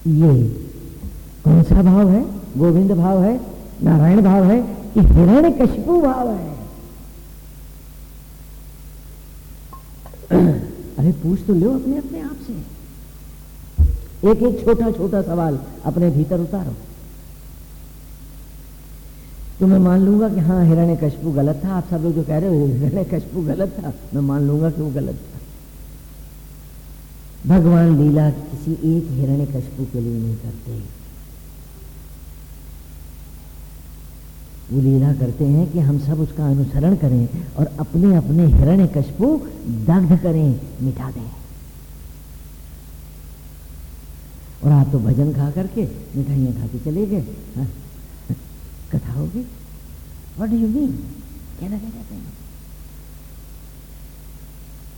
[SPEAKER 1] ये कौन सा भाव है? गोविंद भाव है? नारायण भाव है? कि हिरण्य कशपू भाव है? अरे पूछ तो लो अपने अपने आप से। एक एक छोटा छोटा सवाल अपने भीतर उतारो। तो मैं मान लूँगा कि हाँ हिरण्य कशपू गलत था। आप सब लोग जो कह रहे हो, हिरण्य कशपू गलत था। मैं मान लूँगा कि वो गलत था। भगवान लीला किसी एक हिरण्य कशपू के लिए नहीं करते। वो लीला करते हैं कि हम सब उसका अनुसरण करें और अपने अपने हिरण्य कशपू दग्ध करें, मिटा दें। और आप तो भजन खा करके मिठाइयाँ खा के चले गए हाँ? कथा होगी वट यू मीन कहना क्या कहते हैं?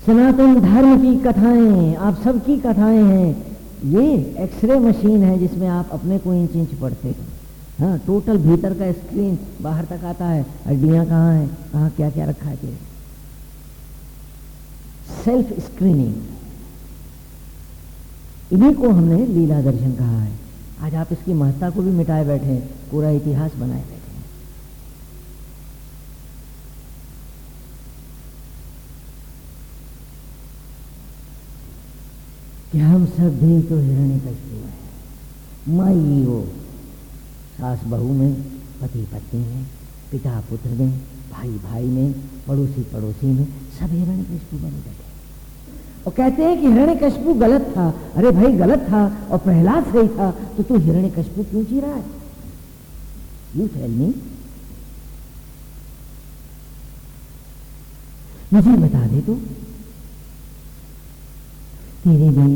[SPEAKER 1] सनातन धर्म की कथाएँ, आप सबकी कथाएँ हैं। ये एक्सरे मशीन है जिसमें आप अपने को इंच इंच पढ़ते हैं। हाँ टोटल भीतर का स्क्रीन बाहर तक आता है। हड्डियाँ कहाँ हैं? कहाँ क्या क्या रखा है? सेल्फ स्क्रीनिंग इन्हीं को हमने लीला दर्शन कहा है। आज आप इसकी महत्ता को भी मिटाए बैठे पूरा इतिहास बनाए बैठे कि हम सब भी तो हिरण्य कश्यप है। माई वो सास बहू में, पति पत्नी में, पिता पुत्र में, भाई भाई में, पड़ोसी पड़ोसी में, सब हिरण्य कश्यप बने बैठे और कहते हैं कि हिरण्य कश्यप गलत था। अरे भाई, गलत था और प्रहलाद सही था तो तू हिरण्य कश्यप क्यों जी रहा है? यू टेल मी मुझे बता दे तू। तेरे भी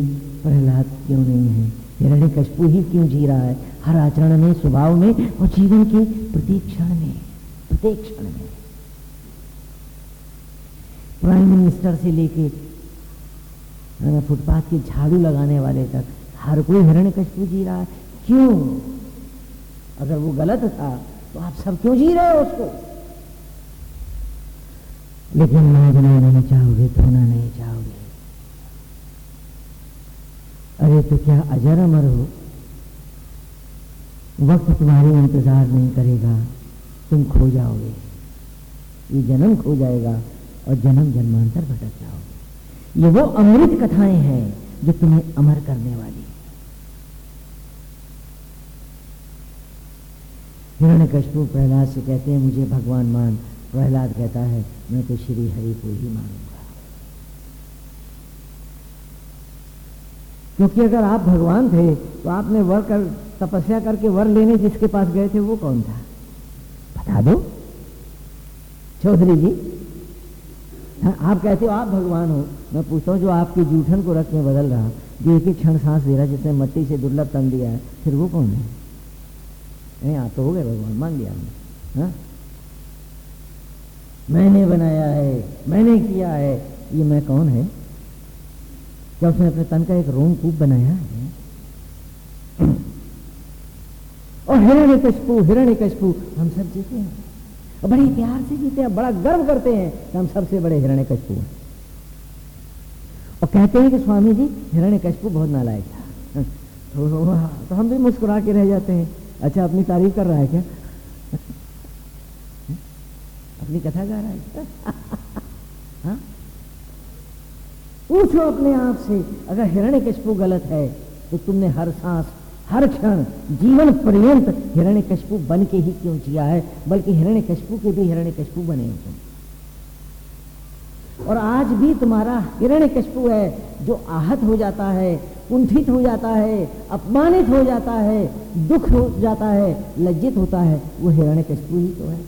[SPEAKER 1] प्रहलाद क्यों नहीं है? हिरण्य कशपू ही क्यों जी रहा है? हर आचरण में, स्वभाव में और जीवन के प्रत्येक क्षण में प्रत्येक क्षण में। प्राइम मिनिस्टर से लेके फुटपाथ के झाड़ू लगाने वाले तक, हर कोई हिरण्य कशपू जी रहा है? क्यों? अगर वो गलत था तो आप सब क्यों जी रहे हो उसको? लेकिन मांगना नहीं चाहोगे धोना नहीं चाहोगे। अरे तो क्या अजर अमर हो? वक्त तुम्हारे इंतज़ार नहीं करेगा। तुम खो जाओगे। ये जन्म खो जाएगा और जन्म जन्मांतर भटक जाओगे। ये वो अमृत कथाएँ हैं जो तुम्हें अमर करने वाली। हिरण्य कशपू प्रहलाद से कहते हैं, मुझे भगवान मान। प्रहलाद कहता है, मैं तो श्री हरि को ही मानूँगा। क्योंकि अगर आप भगवान थे तो आपने वर कर तपस्या करके वर लेने जिसके पास गए थे वो कौन था? बता दो। चौधरी जी हाँ, आप कहते हो आप भगवान हो। मैं पूछता हूँ जो आपकी जूठन को रख में बदल रहा जो एक एक क्षण सांस दे रहा जिसने मट्टी से दुर्लभ तन दिया है फिर वो कौन है? नहीं आप तो हो गए भगवान मान लिया हमने हाँ? मैंने बनाया है मैंने किया है ये मैं कौन है? क्या उसने अपने तन का एक रोम कूप बनाया है। और हिरण्य कशपू हिरण्य कशपू हम सब जीते हैं। और बड़े प्यार से जीते हैं बड़ा गर्व करते हैं कि हम सबसे बड़े हिरण्य कशपू हैं। और कहते हैं कि स्वामी जी हिरण्य कशपू बहुत नालायक था। तो, तो हम भी मुस्कुरा के रह जाते हैं। अच्छा अपनी तारीफ़ कर रहा है क्या? अपनी कथा गा रहा है हाँ? पूछो अपने आप से, अगर हिरण्य कशपू गलत है तो तुमने हर सांस, हर क्षण, जीवन पर्यंत हिरण्य कशपू बन के ही क्यों जिया है? बल्कि हिरण्य कशपू के भी हिरण्य कशपू बने हो तुम। और आज भी तुम्हारा हिरण्य कशपू है, जो आहत हो जाता है, कुंठित हो जाता है, अपमानित हो जाता है, दुख हो जाता है, लज्जित होता है, वो हिरण्य कशपू ही तो है।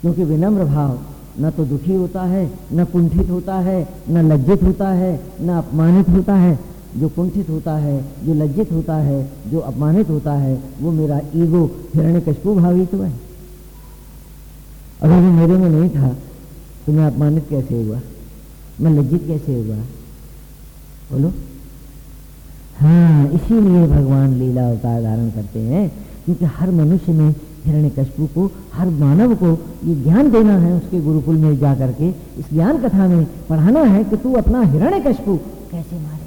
[SPEAKER 1] क्योंकि विनम्र भाव न तो दुखी होता है, न कुंठित होता है, न लज्जित होता है, न अपमानित होता है। जो कुंठित होता है, जो लज्जित होता है, जो अपमानित होता है, वो मेरा ईगो, हिरण्य कशपू भावी तो है। अगर वो मेरे में नहीं था तो मैं अपमानित कैसे हुआ? मैं लज्जित कैसे हुआ? बोलो। हाँ इसीलिए भगवान लीला अवतार धारण करते हैं, क्योंकि हर मनुष्य में हिरण्य कशपू को, हर मानव को ये ज्ञान देना है उसके गुरुकुल में जा करके इस ज्ञान कथा में पढ़ाना है कि तू अपना हिरण्य कशपू कैसे मारे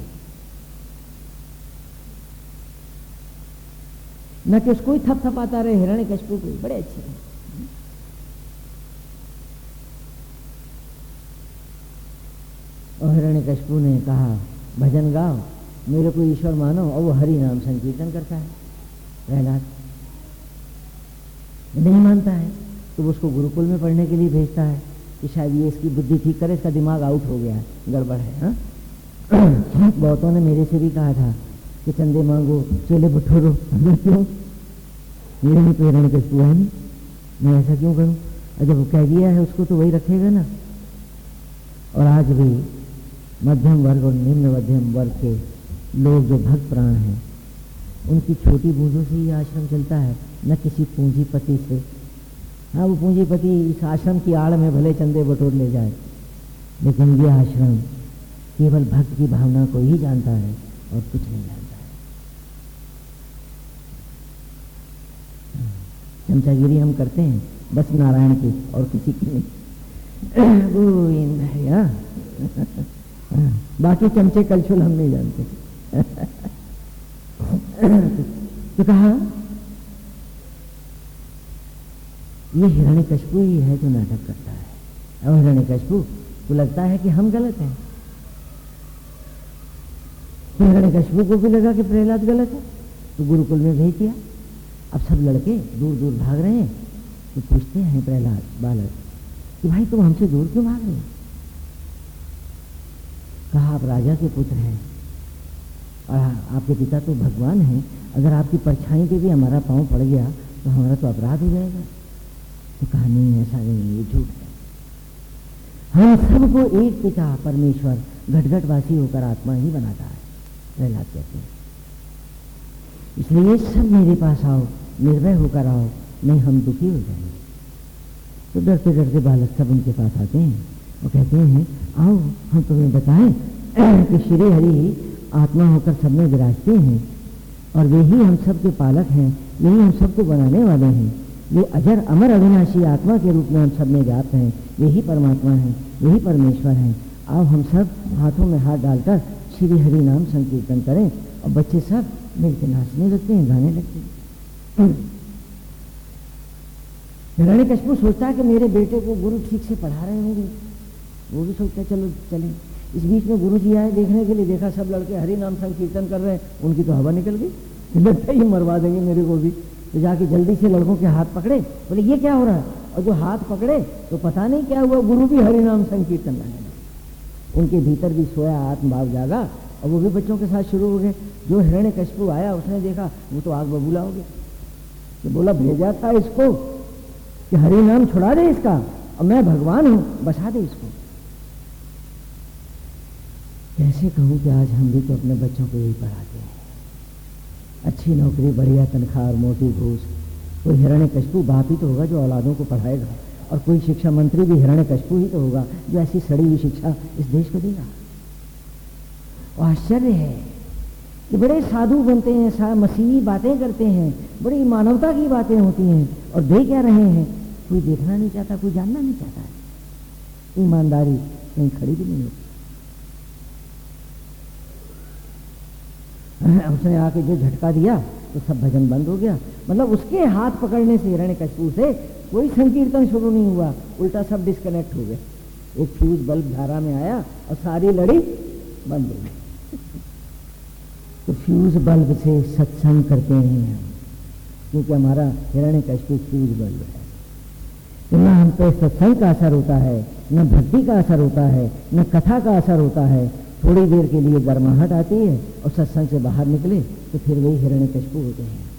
[SPEAKER 1] न कि उसको ही थपथपाता रहे हिरण्य कशपू को बड़े अच्छे हैं। और हिरण्य कशपू ने कहा, भजन गाओ, मेरे को ईश्वर मानो और वो हरि नाम संकीर्तन करता है। प्रहलाद नहीं मानता है तो उसको गुरुकुल में पढ़ने के लिए भेजता है कि शायद ये इसकी बुद्धि ठीक करे, इसका दिमाग आउट हो गया है गड़बड़ है, हा? बहुतों ने मेरे से भी कहा था कि चंदे मांगो, चेले बठोरो क्यों? मेरे तो हिरण कशपू है नहीं। मैं ऐसा क्यों करूँ? और जब कह दिया है उसको तो वही रखेगा ना। और आज भी मध्यम वर्ग और निम्न मध्यम वर्ग के लोग जो भक्त प्राण हैं, उनकी छोटी बूंदों से ही आश्रम चलता है। न किसी पूंजीपति से। हाँ वो पूंजीपति इस आश्रम की आड़ में भले चंदे बटोर ले जाए, लेकिन ये आश्रम केवल भक्त की भावना को ही जानता है और कुछ नहीं जानता है। चमचागिरी हम करते हैं, बस नारायण की और किसी की नहीं। गोविंद बाकी चमचे कलछुल हम नहीं जानते। तो कहा ये हिरण्य कशपू ही है जो नाटक करता है। और हिरण्य कशपू को लगता है कि हम गलत हैं। तो हिरण्य कशपू को भी लगा कि प्रहलाद गलत है। तो गुरुकुल में भेज दिया अब सब लड़के दूर दूर भाग रहे हैं। तो पूछते हैं प्रहलाद, बालक, कि भाई तुम हमसे दूर क्यों भाग रहे हो? कहा, आप राजा के पुत्र हैं। और आपके पिता तो भगवान हैं। अगर आपकी परछाई पे भी हमारा पाँव पड़ गया तो हमारा तो अपराध हो जाएगा। तो कहा नहीं ऐसा नहीं ये झूठ है। हम सबको एक पिता परमेश्वर, घटघटवासी होकर आत्मा ही बनाता है, प्रहलाद कहते हैं। इसलिए सब मेरे पास आओ, निर्भय होकर आओ, नहीं हम दुखी हो जाएँगे। तो डरते डरते बालक सब उनके पास आते हैं और कहते हैं, आओ, हम तुम्हें बताएँ कि श्री हरि आत्मा होकर सब में विराजते हैं और वे ही हम सब के पालक हैं यही हम सबको बनाने वाले हैं। वे अजर अमर अविनाशी आत्मा के रूप में हम सब में व्याप्त हैं। यही परमात्मा है, यही परमेश्वर है। आओ हम सब हाथों में हाथ डालकर श्री हरि नाम संकीर्तन करें और बच्चे सब मिलकर नाचने लगते हैं, गाने लगते हैं। हिरण्य कशपू सोचता है कि मेरे बेटे को गुरु ठीक से पढ़ा रहे होंगे। वो भी सोचता चलो चले। इस बीच में गुरु जी आए देखने के लिए, देखा सब लड़के हरि नाम संकीर्तन कर रहे हैं, उनकी तो हवा निकल गई। लगता ही मरवा देंगे मेरे को भी। तो जाके जल्दी से लड़कों के हाथ पकड़े। बोले, ये क्या हो रहा है? और जो हाथ पकड़े तो पता नहीं क्या हुआ, गुरु भी हरि नाम संकीर्तन करने उनके भीतर भी सोया आत्मभाव जागा और वो भी बच्चों के साथ शुरू हो गए। जो हिरण्य कशपू आया, उसने देखा, वो तो आग बबूला हो गया। तो बोला भेजा था इसको कि हरि नाम छुड़ा दे इसका और मैं भगवान हूँ, बसा दे इसको। कैसे कहूँ कि आज हम भी तो अपने बच्चों को यही पढ़ाते हैं। अच्छी नौकरी, बढ़िया तनख्वाह और मोटी घूस। कोई हिरण्य कशपू बाप ही तो होगा जो औलादों को पढ़ाएगा, और कोई शिक्षा मंत्री भी हिरण्य कशपू ही तो होगा जो ऐसी सड़ी हुई शिक्षा इस देश को देगा। और आश्चर्य है कि बड़े साधु बनते हैं, सा मसीही बातें करते हैं, बड़ी मानवता की बातें होती हैं, और दे क्या रहे हैं? कोई देखना नहीं चाहता, कोई जानना नहीं चाहता। ईमानदारी कहीं खड़ी भी नहीं होती। उसने आके जो झटका दिया तो सब भजन बंद हो गया। मतलब उसके हाथ पकड़ने से हिरण्य कशपू से कोई संकीर्तन शुरू नहीं हुआ। उल्टा सब डिस्कनेक्ट हो गए। एक फ्यूज बल्ब धारा में आया और सारी लड़ी बंद हो गई। तो फ्यूज बल्ब से सत्संग करते हैं हम, क्योंकि हमारा हिरण्य कशपू फ्यूज बल्ब है। तो न हम पे सत्संग का असर होता है, न भक्ति का असर होता है, न कथा का असर होता है थोड़ी देर के लिए गर्माहट आती है और सत्संग से बाहर निकले तो फिर वही हिरण्य कशपू होते हैं।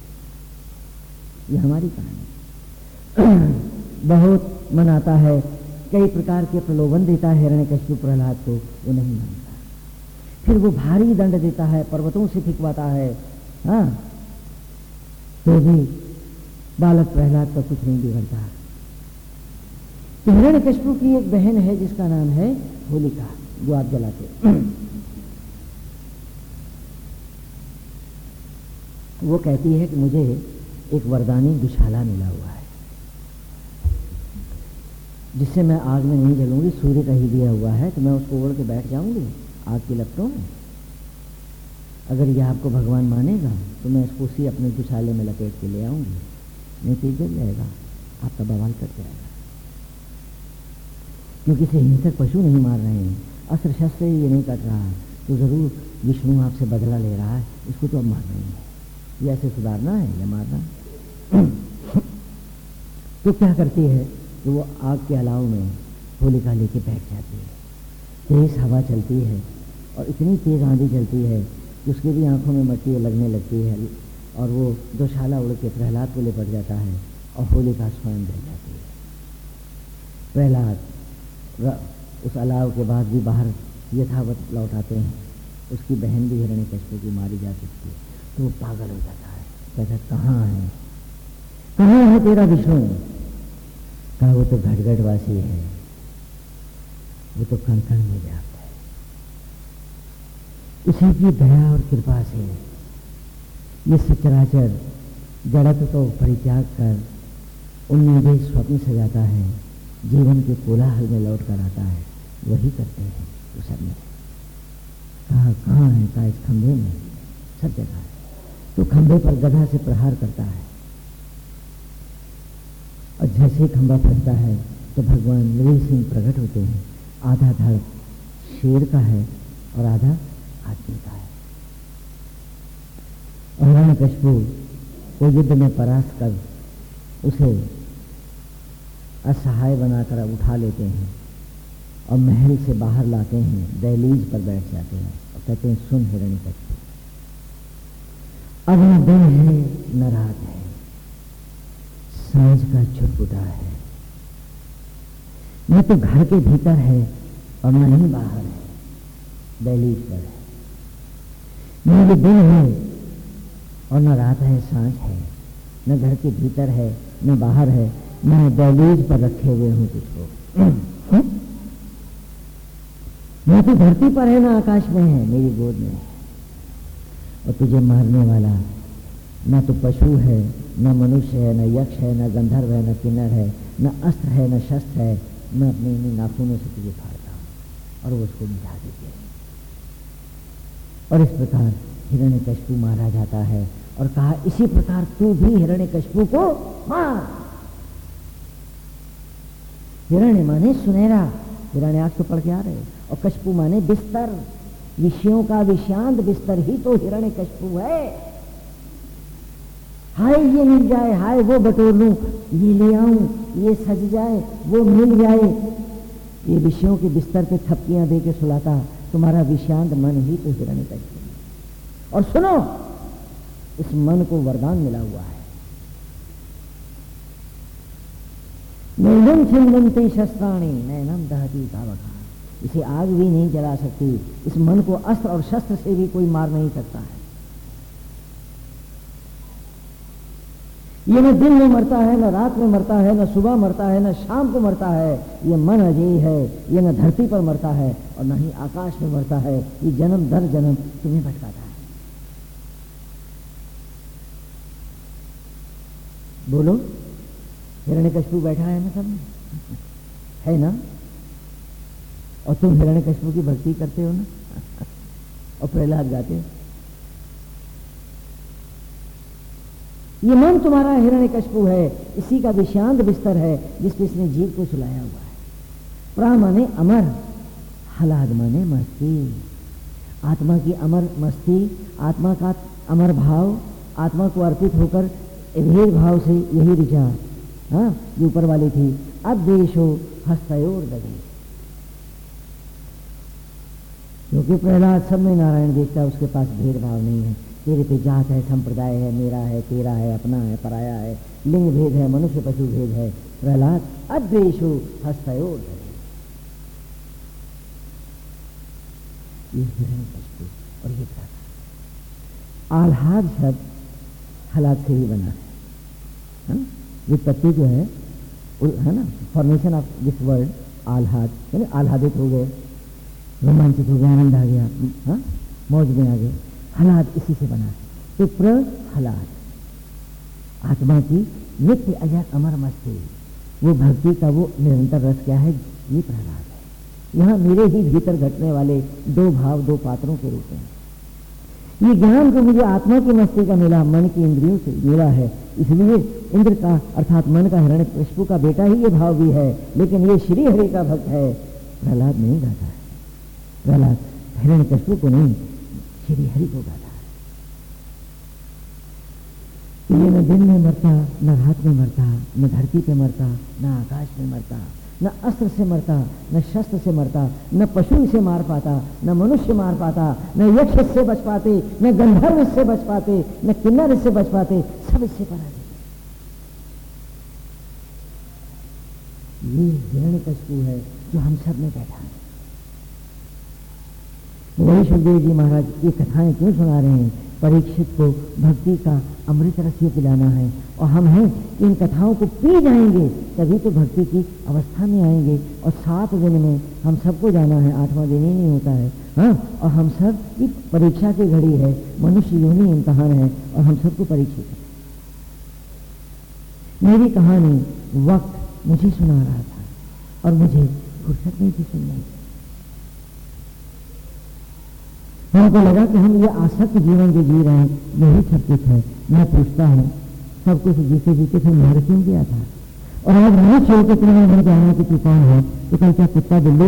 [SPEAKER 1] ये हमारी कहानी बहुत मन आता है। कई प्रकार के प्रलोभन देता है हिरण्य कशपू प्रहलाद को, वो नहीं मानता। फिर वो भारी दंड देता है, पर्वतों से फिकवाता है। हाँ तो भी बालक प्रहलाद का कुछ नहीं बिगड़ता। तो हिरण्य कशपू की एक बहन है, जिसका नाम है होलिका। जो आप जलाते वो कहती है कि मुझे एक वरदानी दुशाला मिला हुआ है, जिससे मैं आग में नहीं जलूँगी, सूर्य का ही दिया हुआ है तो मैं उसको ओढ़ के बैठ जाऊँगी आग की लपटों में। अगर यह आपको भगवान मानेगा तो मैं इसको उसी अपने दुशाले में लपेट के ले आऊँगी, नहीं तो जल जाएगा, आपका बवाल कर जाएगा। क्योंकि इसे हिंसक पशु नहीं मार रहे हैं। अस्त्र शस्त्र ये नहीं कट रहा। तो ज़रूर विष्णु आपसे बदला ले रहा है। इसको तो अब मारना ही है। ये ऐसे सुधारना है या मारना? तो क्या करती है? तो वो आग के अलाव में होलिका लेके बैठ जाती है। तेज़ हवा चलती है और इतनी तेज़ आंधी चलती है कि उसकी भी आँखों में मट्टी लगने लगती है और वो दोशाला उड़ के प्रहलाद को लिपट जाता है और होलिका स्वयं जल जाती है। प्रहलाद उस अलाव के बाद भी बाहर यथावत लौट आते हैं। उसकी बहन भी हिरण्य कश्यप की मारी जा सकती है। तो वो पागल हो जाता है। कहता कहाँ है? कहाँ है तेरा विष्णु? कहा, वो तो घटघटवासी है। वो तो कण कण में जाता है। उसी की दया और कृपा से ये सचराचर जड़त को परित्याग कर उनमें भी स्वप्न सजाता है। जीवन के कोलाहल में लौट कर आता है। वही करते हैं वो सब में। कहा, कहाँ है कहा इस खंभे में? सब जगह है। तो खंभे पर गधा से प्रहार करता है। और जैसे ही खंभा फटता है तो भगवान नवीर सिंह प्रकट होते हैं। आधा धड़ शेर का है और आधा आदमी का है। और कशबू को युद्ध में परास्त कर उसे असहाय बनाकर उठा लेते हैं। और महल से बाहर लाते हैं, दहलीज पर बैठ जाते हैं और कहते हैं, सुन हिरण्य कशबू अब न दिन है, न रात है। साँझ का छुटपुटा है। न तो घर के भीतर है और न ही बाहर है, दहलीज पर है। न दिन है और न रात है, साँझ है। न घर के भीतर है, न बाहर है मैं दहलीज पर रखे हुए हूँ तुझको। न तो धरती पर है ना, आकाश में है, मेरी गोद में। और तुझे मारने वाला न तो पशु है, न मनुष्य है, न यक्ष है, न गंधर्व है, न किन्नर है, न अस्त्र है, न शस्त्र है, मैं अपने इन नाखूनों से तुझे फाड़ता हूँ, और वो उसको मिटा देते हैं। और इस प्रकार हिरण्य कशपू मारा जाता है, और कहा, इसी प्रकार तू भी हिरण्य कशपू को मार। हिरण्य माने सुनहरा हिरण्य आज तो पढ़ के आ रहे और कशपू माने बिस्तर। विषयों का विषांत बिस्तर ही तो हिरण्य कशपू है। हाय, ये मिल जाए, हाय, वो बटोर लू, ये ले आऊँ, ये सज जाए, वो मिल जाए। ये विषयों के बिस्तर पे थपकियाँ दे के सुलाता, तुम्हारा विषांत मन ही तो हिरण्य कशपू और सुनो, इस मन को वरदान मिला हुआ है। नैनम छिंदनते शस्त्राणी नैनम दहती कावका इसे आग भी नहीं जला सकती। इस मन को अस्त्र और शस्त्र से भी कोई मार नहीं सकता है। ये न दिन में मरता है, न रात में मरता है, न सुबह मरता है, न शाम को मरता है। ये मन अजय है, ये न धरती पर मरता है और न ही आकाश में मरता है। ये जन्म दर जन्म तुम्हें भटकाता है। बोलो हिरण्य कशपू बैठा है ना सब है ना? और तुम हिरण्य कशपू की भक्ति करते हो ना? और प्रहलाद गाते हो। ये मन तुम्हारा हिरण्य कशपू है, इसी का विषांत बिस्तर है जिस पे इसने जीव को सुलाया हुआ है। प्रा माने अमर, हलाद माने मस्ती। आत्मा की अमर मस्ती, आत्मा का अमर भाव, आत्मा को अर्पित होकर भेद भाव से यही ऋचा हाँ जो ऊपर वाली थी। अब देश हो हस्तयोर दगे क्योंकि प्रहलाद सब में नारायण देखता है उसके पास भेदभाव नहीं है। तेरे पे जात है, संप्रदाय है, मेरा है, तेरा है, अपना है, पराया है, लिंग भेद है, मनुष्य पशु भेद है, प्रहलाद अद्वेशो हिरण कशपू और ये आह्लाद शब्द हालात से ही बना है। है? ये तत्व जो है है ना? फॉर्मेशन ऑफ़ दिस वर्ड आह्लाद, यानी आह्लादित हो गए। रोमांचित हो गया, आनंद आ गया हाँ मौज में आ गए। हलाद इसी से बना है। तो प्र हलाद। आत्मा की नित्य अजय अमर मस्ती। वो भक्ति का वो निरंतर रस क्या है? ये प्रहलाद है। यहाँ मेरे ही भीतर घटने वाले दो भाव, दो पात्रों के रूप में ये ज्ञान को मुझे आत्मा की मस्ती का मिला, मन की इंद्रियों से मिला है। इसलिए इंद्र का, अर्थात मन का हिरण्य कश्यपु का बेटा ही ये भाव भी है। लेकिन ये श्री हरि का भक्त है। प्रहलाद नहीं गाता है। प्रहलाद हिरण्य कश्यपु को नहीं श्री हरि को गाता है। ये न दिन में मरता, न रात में मरता, न धरती पे मरता, न आकाश में मरता, न अस्त्र से मरता, न शस्त्र से मरता, न पशु से मार पाता, न मनुष्य मार पाता, न यक्ष से बच पाते, न गंधर्व इससे बच पाते, न किन्नर इससे बच पाते, सब इससे पराजित ये हिरण्य कशपू है जो हम सब में बैठा है। वही सुखदेव जी महाराज ये कथाएँ क्यों सुना रहे हैं? परीक्षित को भक्ति का अमृत रस पिलाना है और हम हैं कि इन कथाओं को पी जाएँगे, तभी तो भक्ति की अवस्था में आएँगे और सात दिन में हम सबको जाना है, आठवां दिन ही नहीं होता है। हाँ और हम सब की परीक्षा की घड़ी है, मनुष्य योनि इम्तहान है और हम सबको परीक्षित है। मेरी कहानी वक्त मुझे सुना रहा था और मुझे फुर्सत नहीं थी सुनने की। हमको लगा कि हम ये आसक्त जीवन जो जी रहे हैं, यही सब कुछ है। मैं पूछता हूँ, सब कुछ जीते जीते फिर मर क्यों गया था? और आज मैं छोड़ के तुम्हें नहीं जाना कि तू कौन है तो कल क्या कुत्ता बिल्ली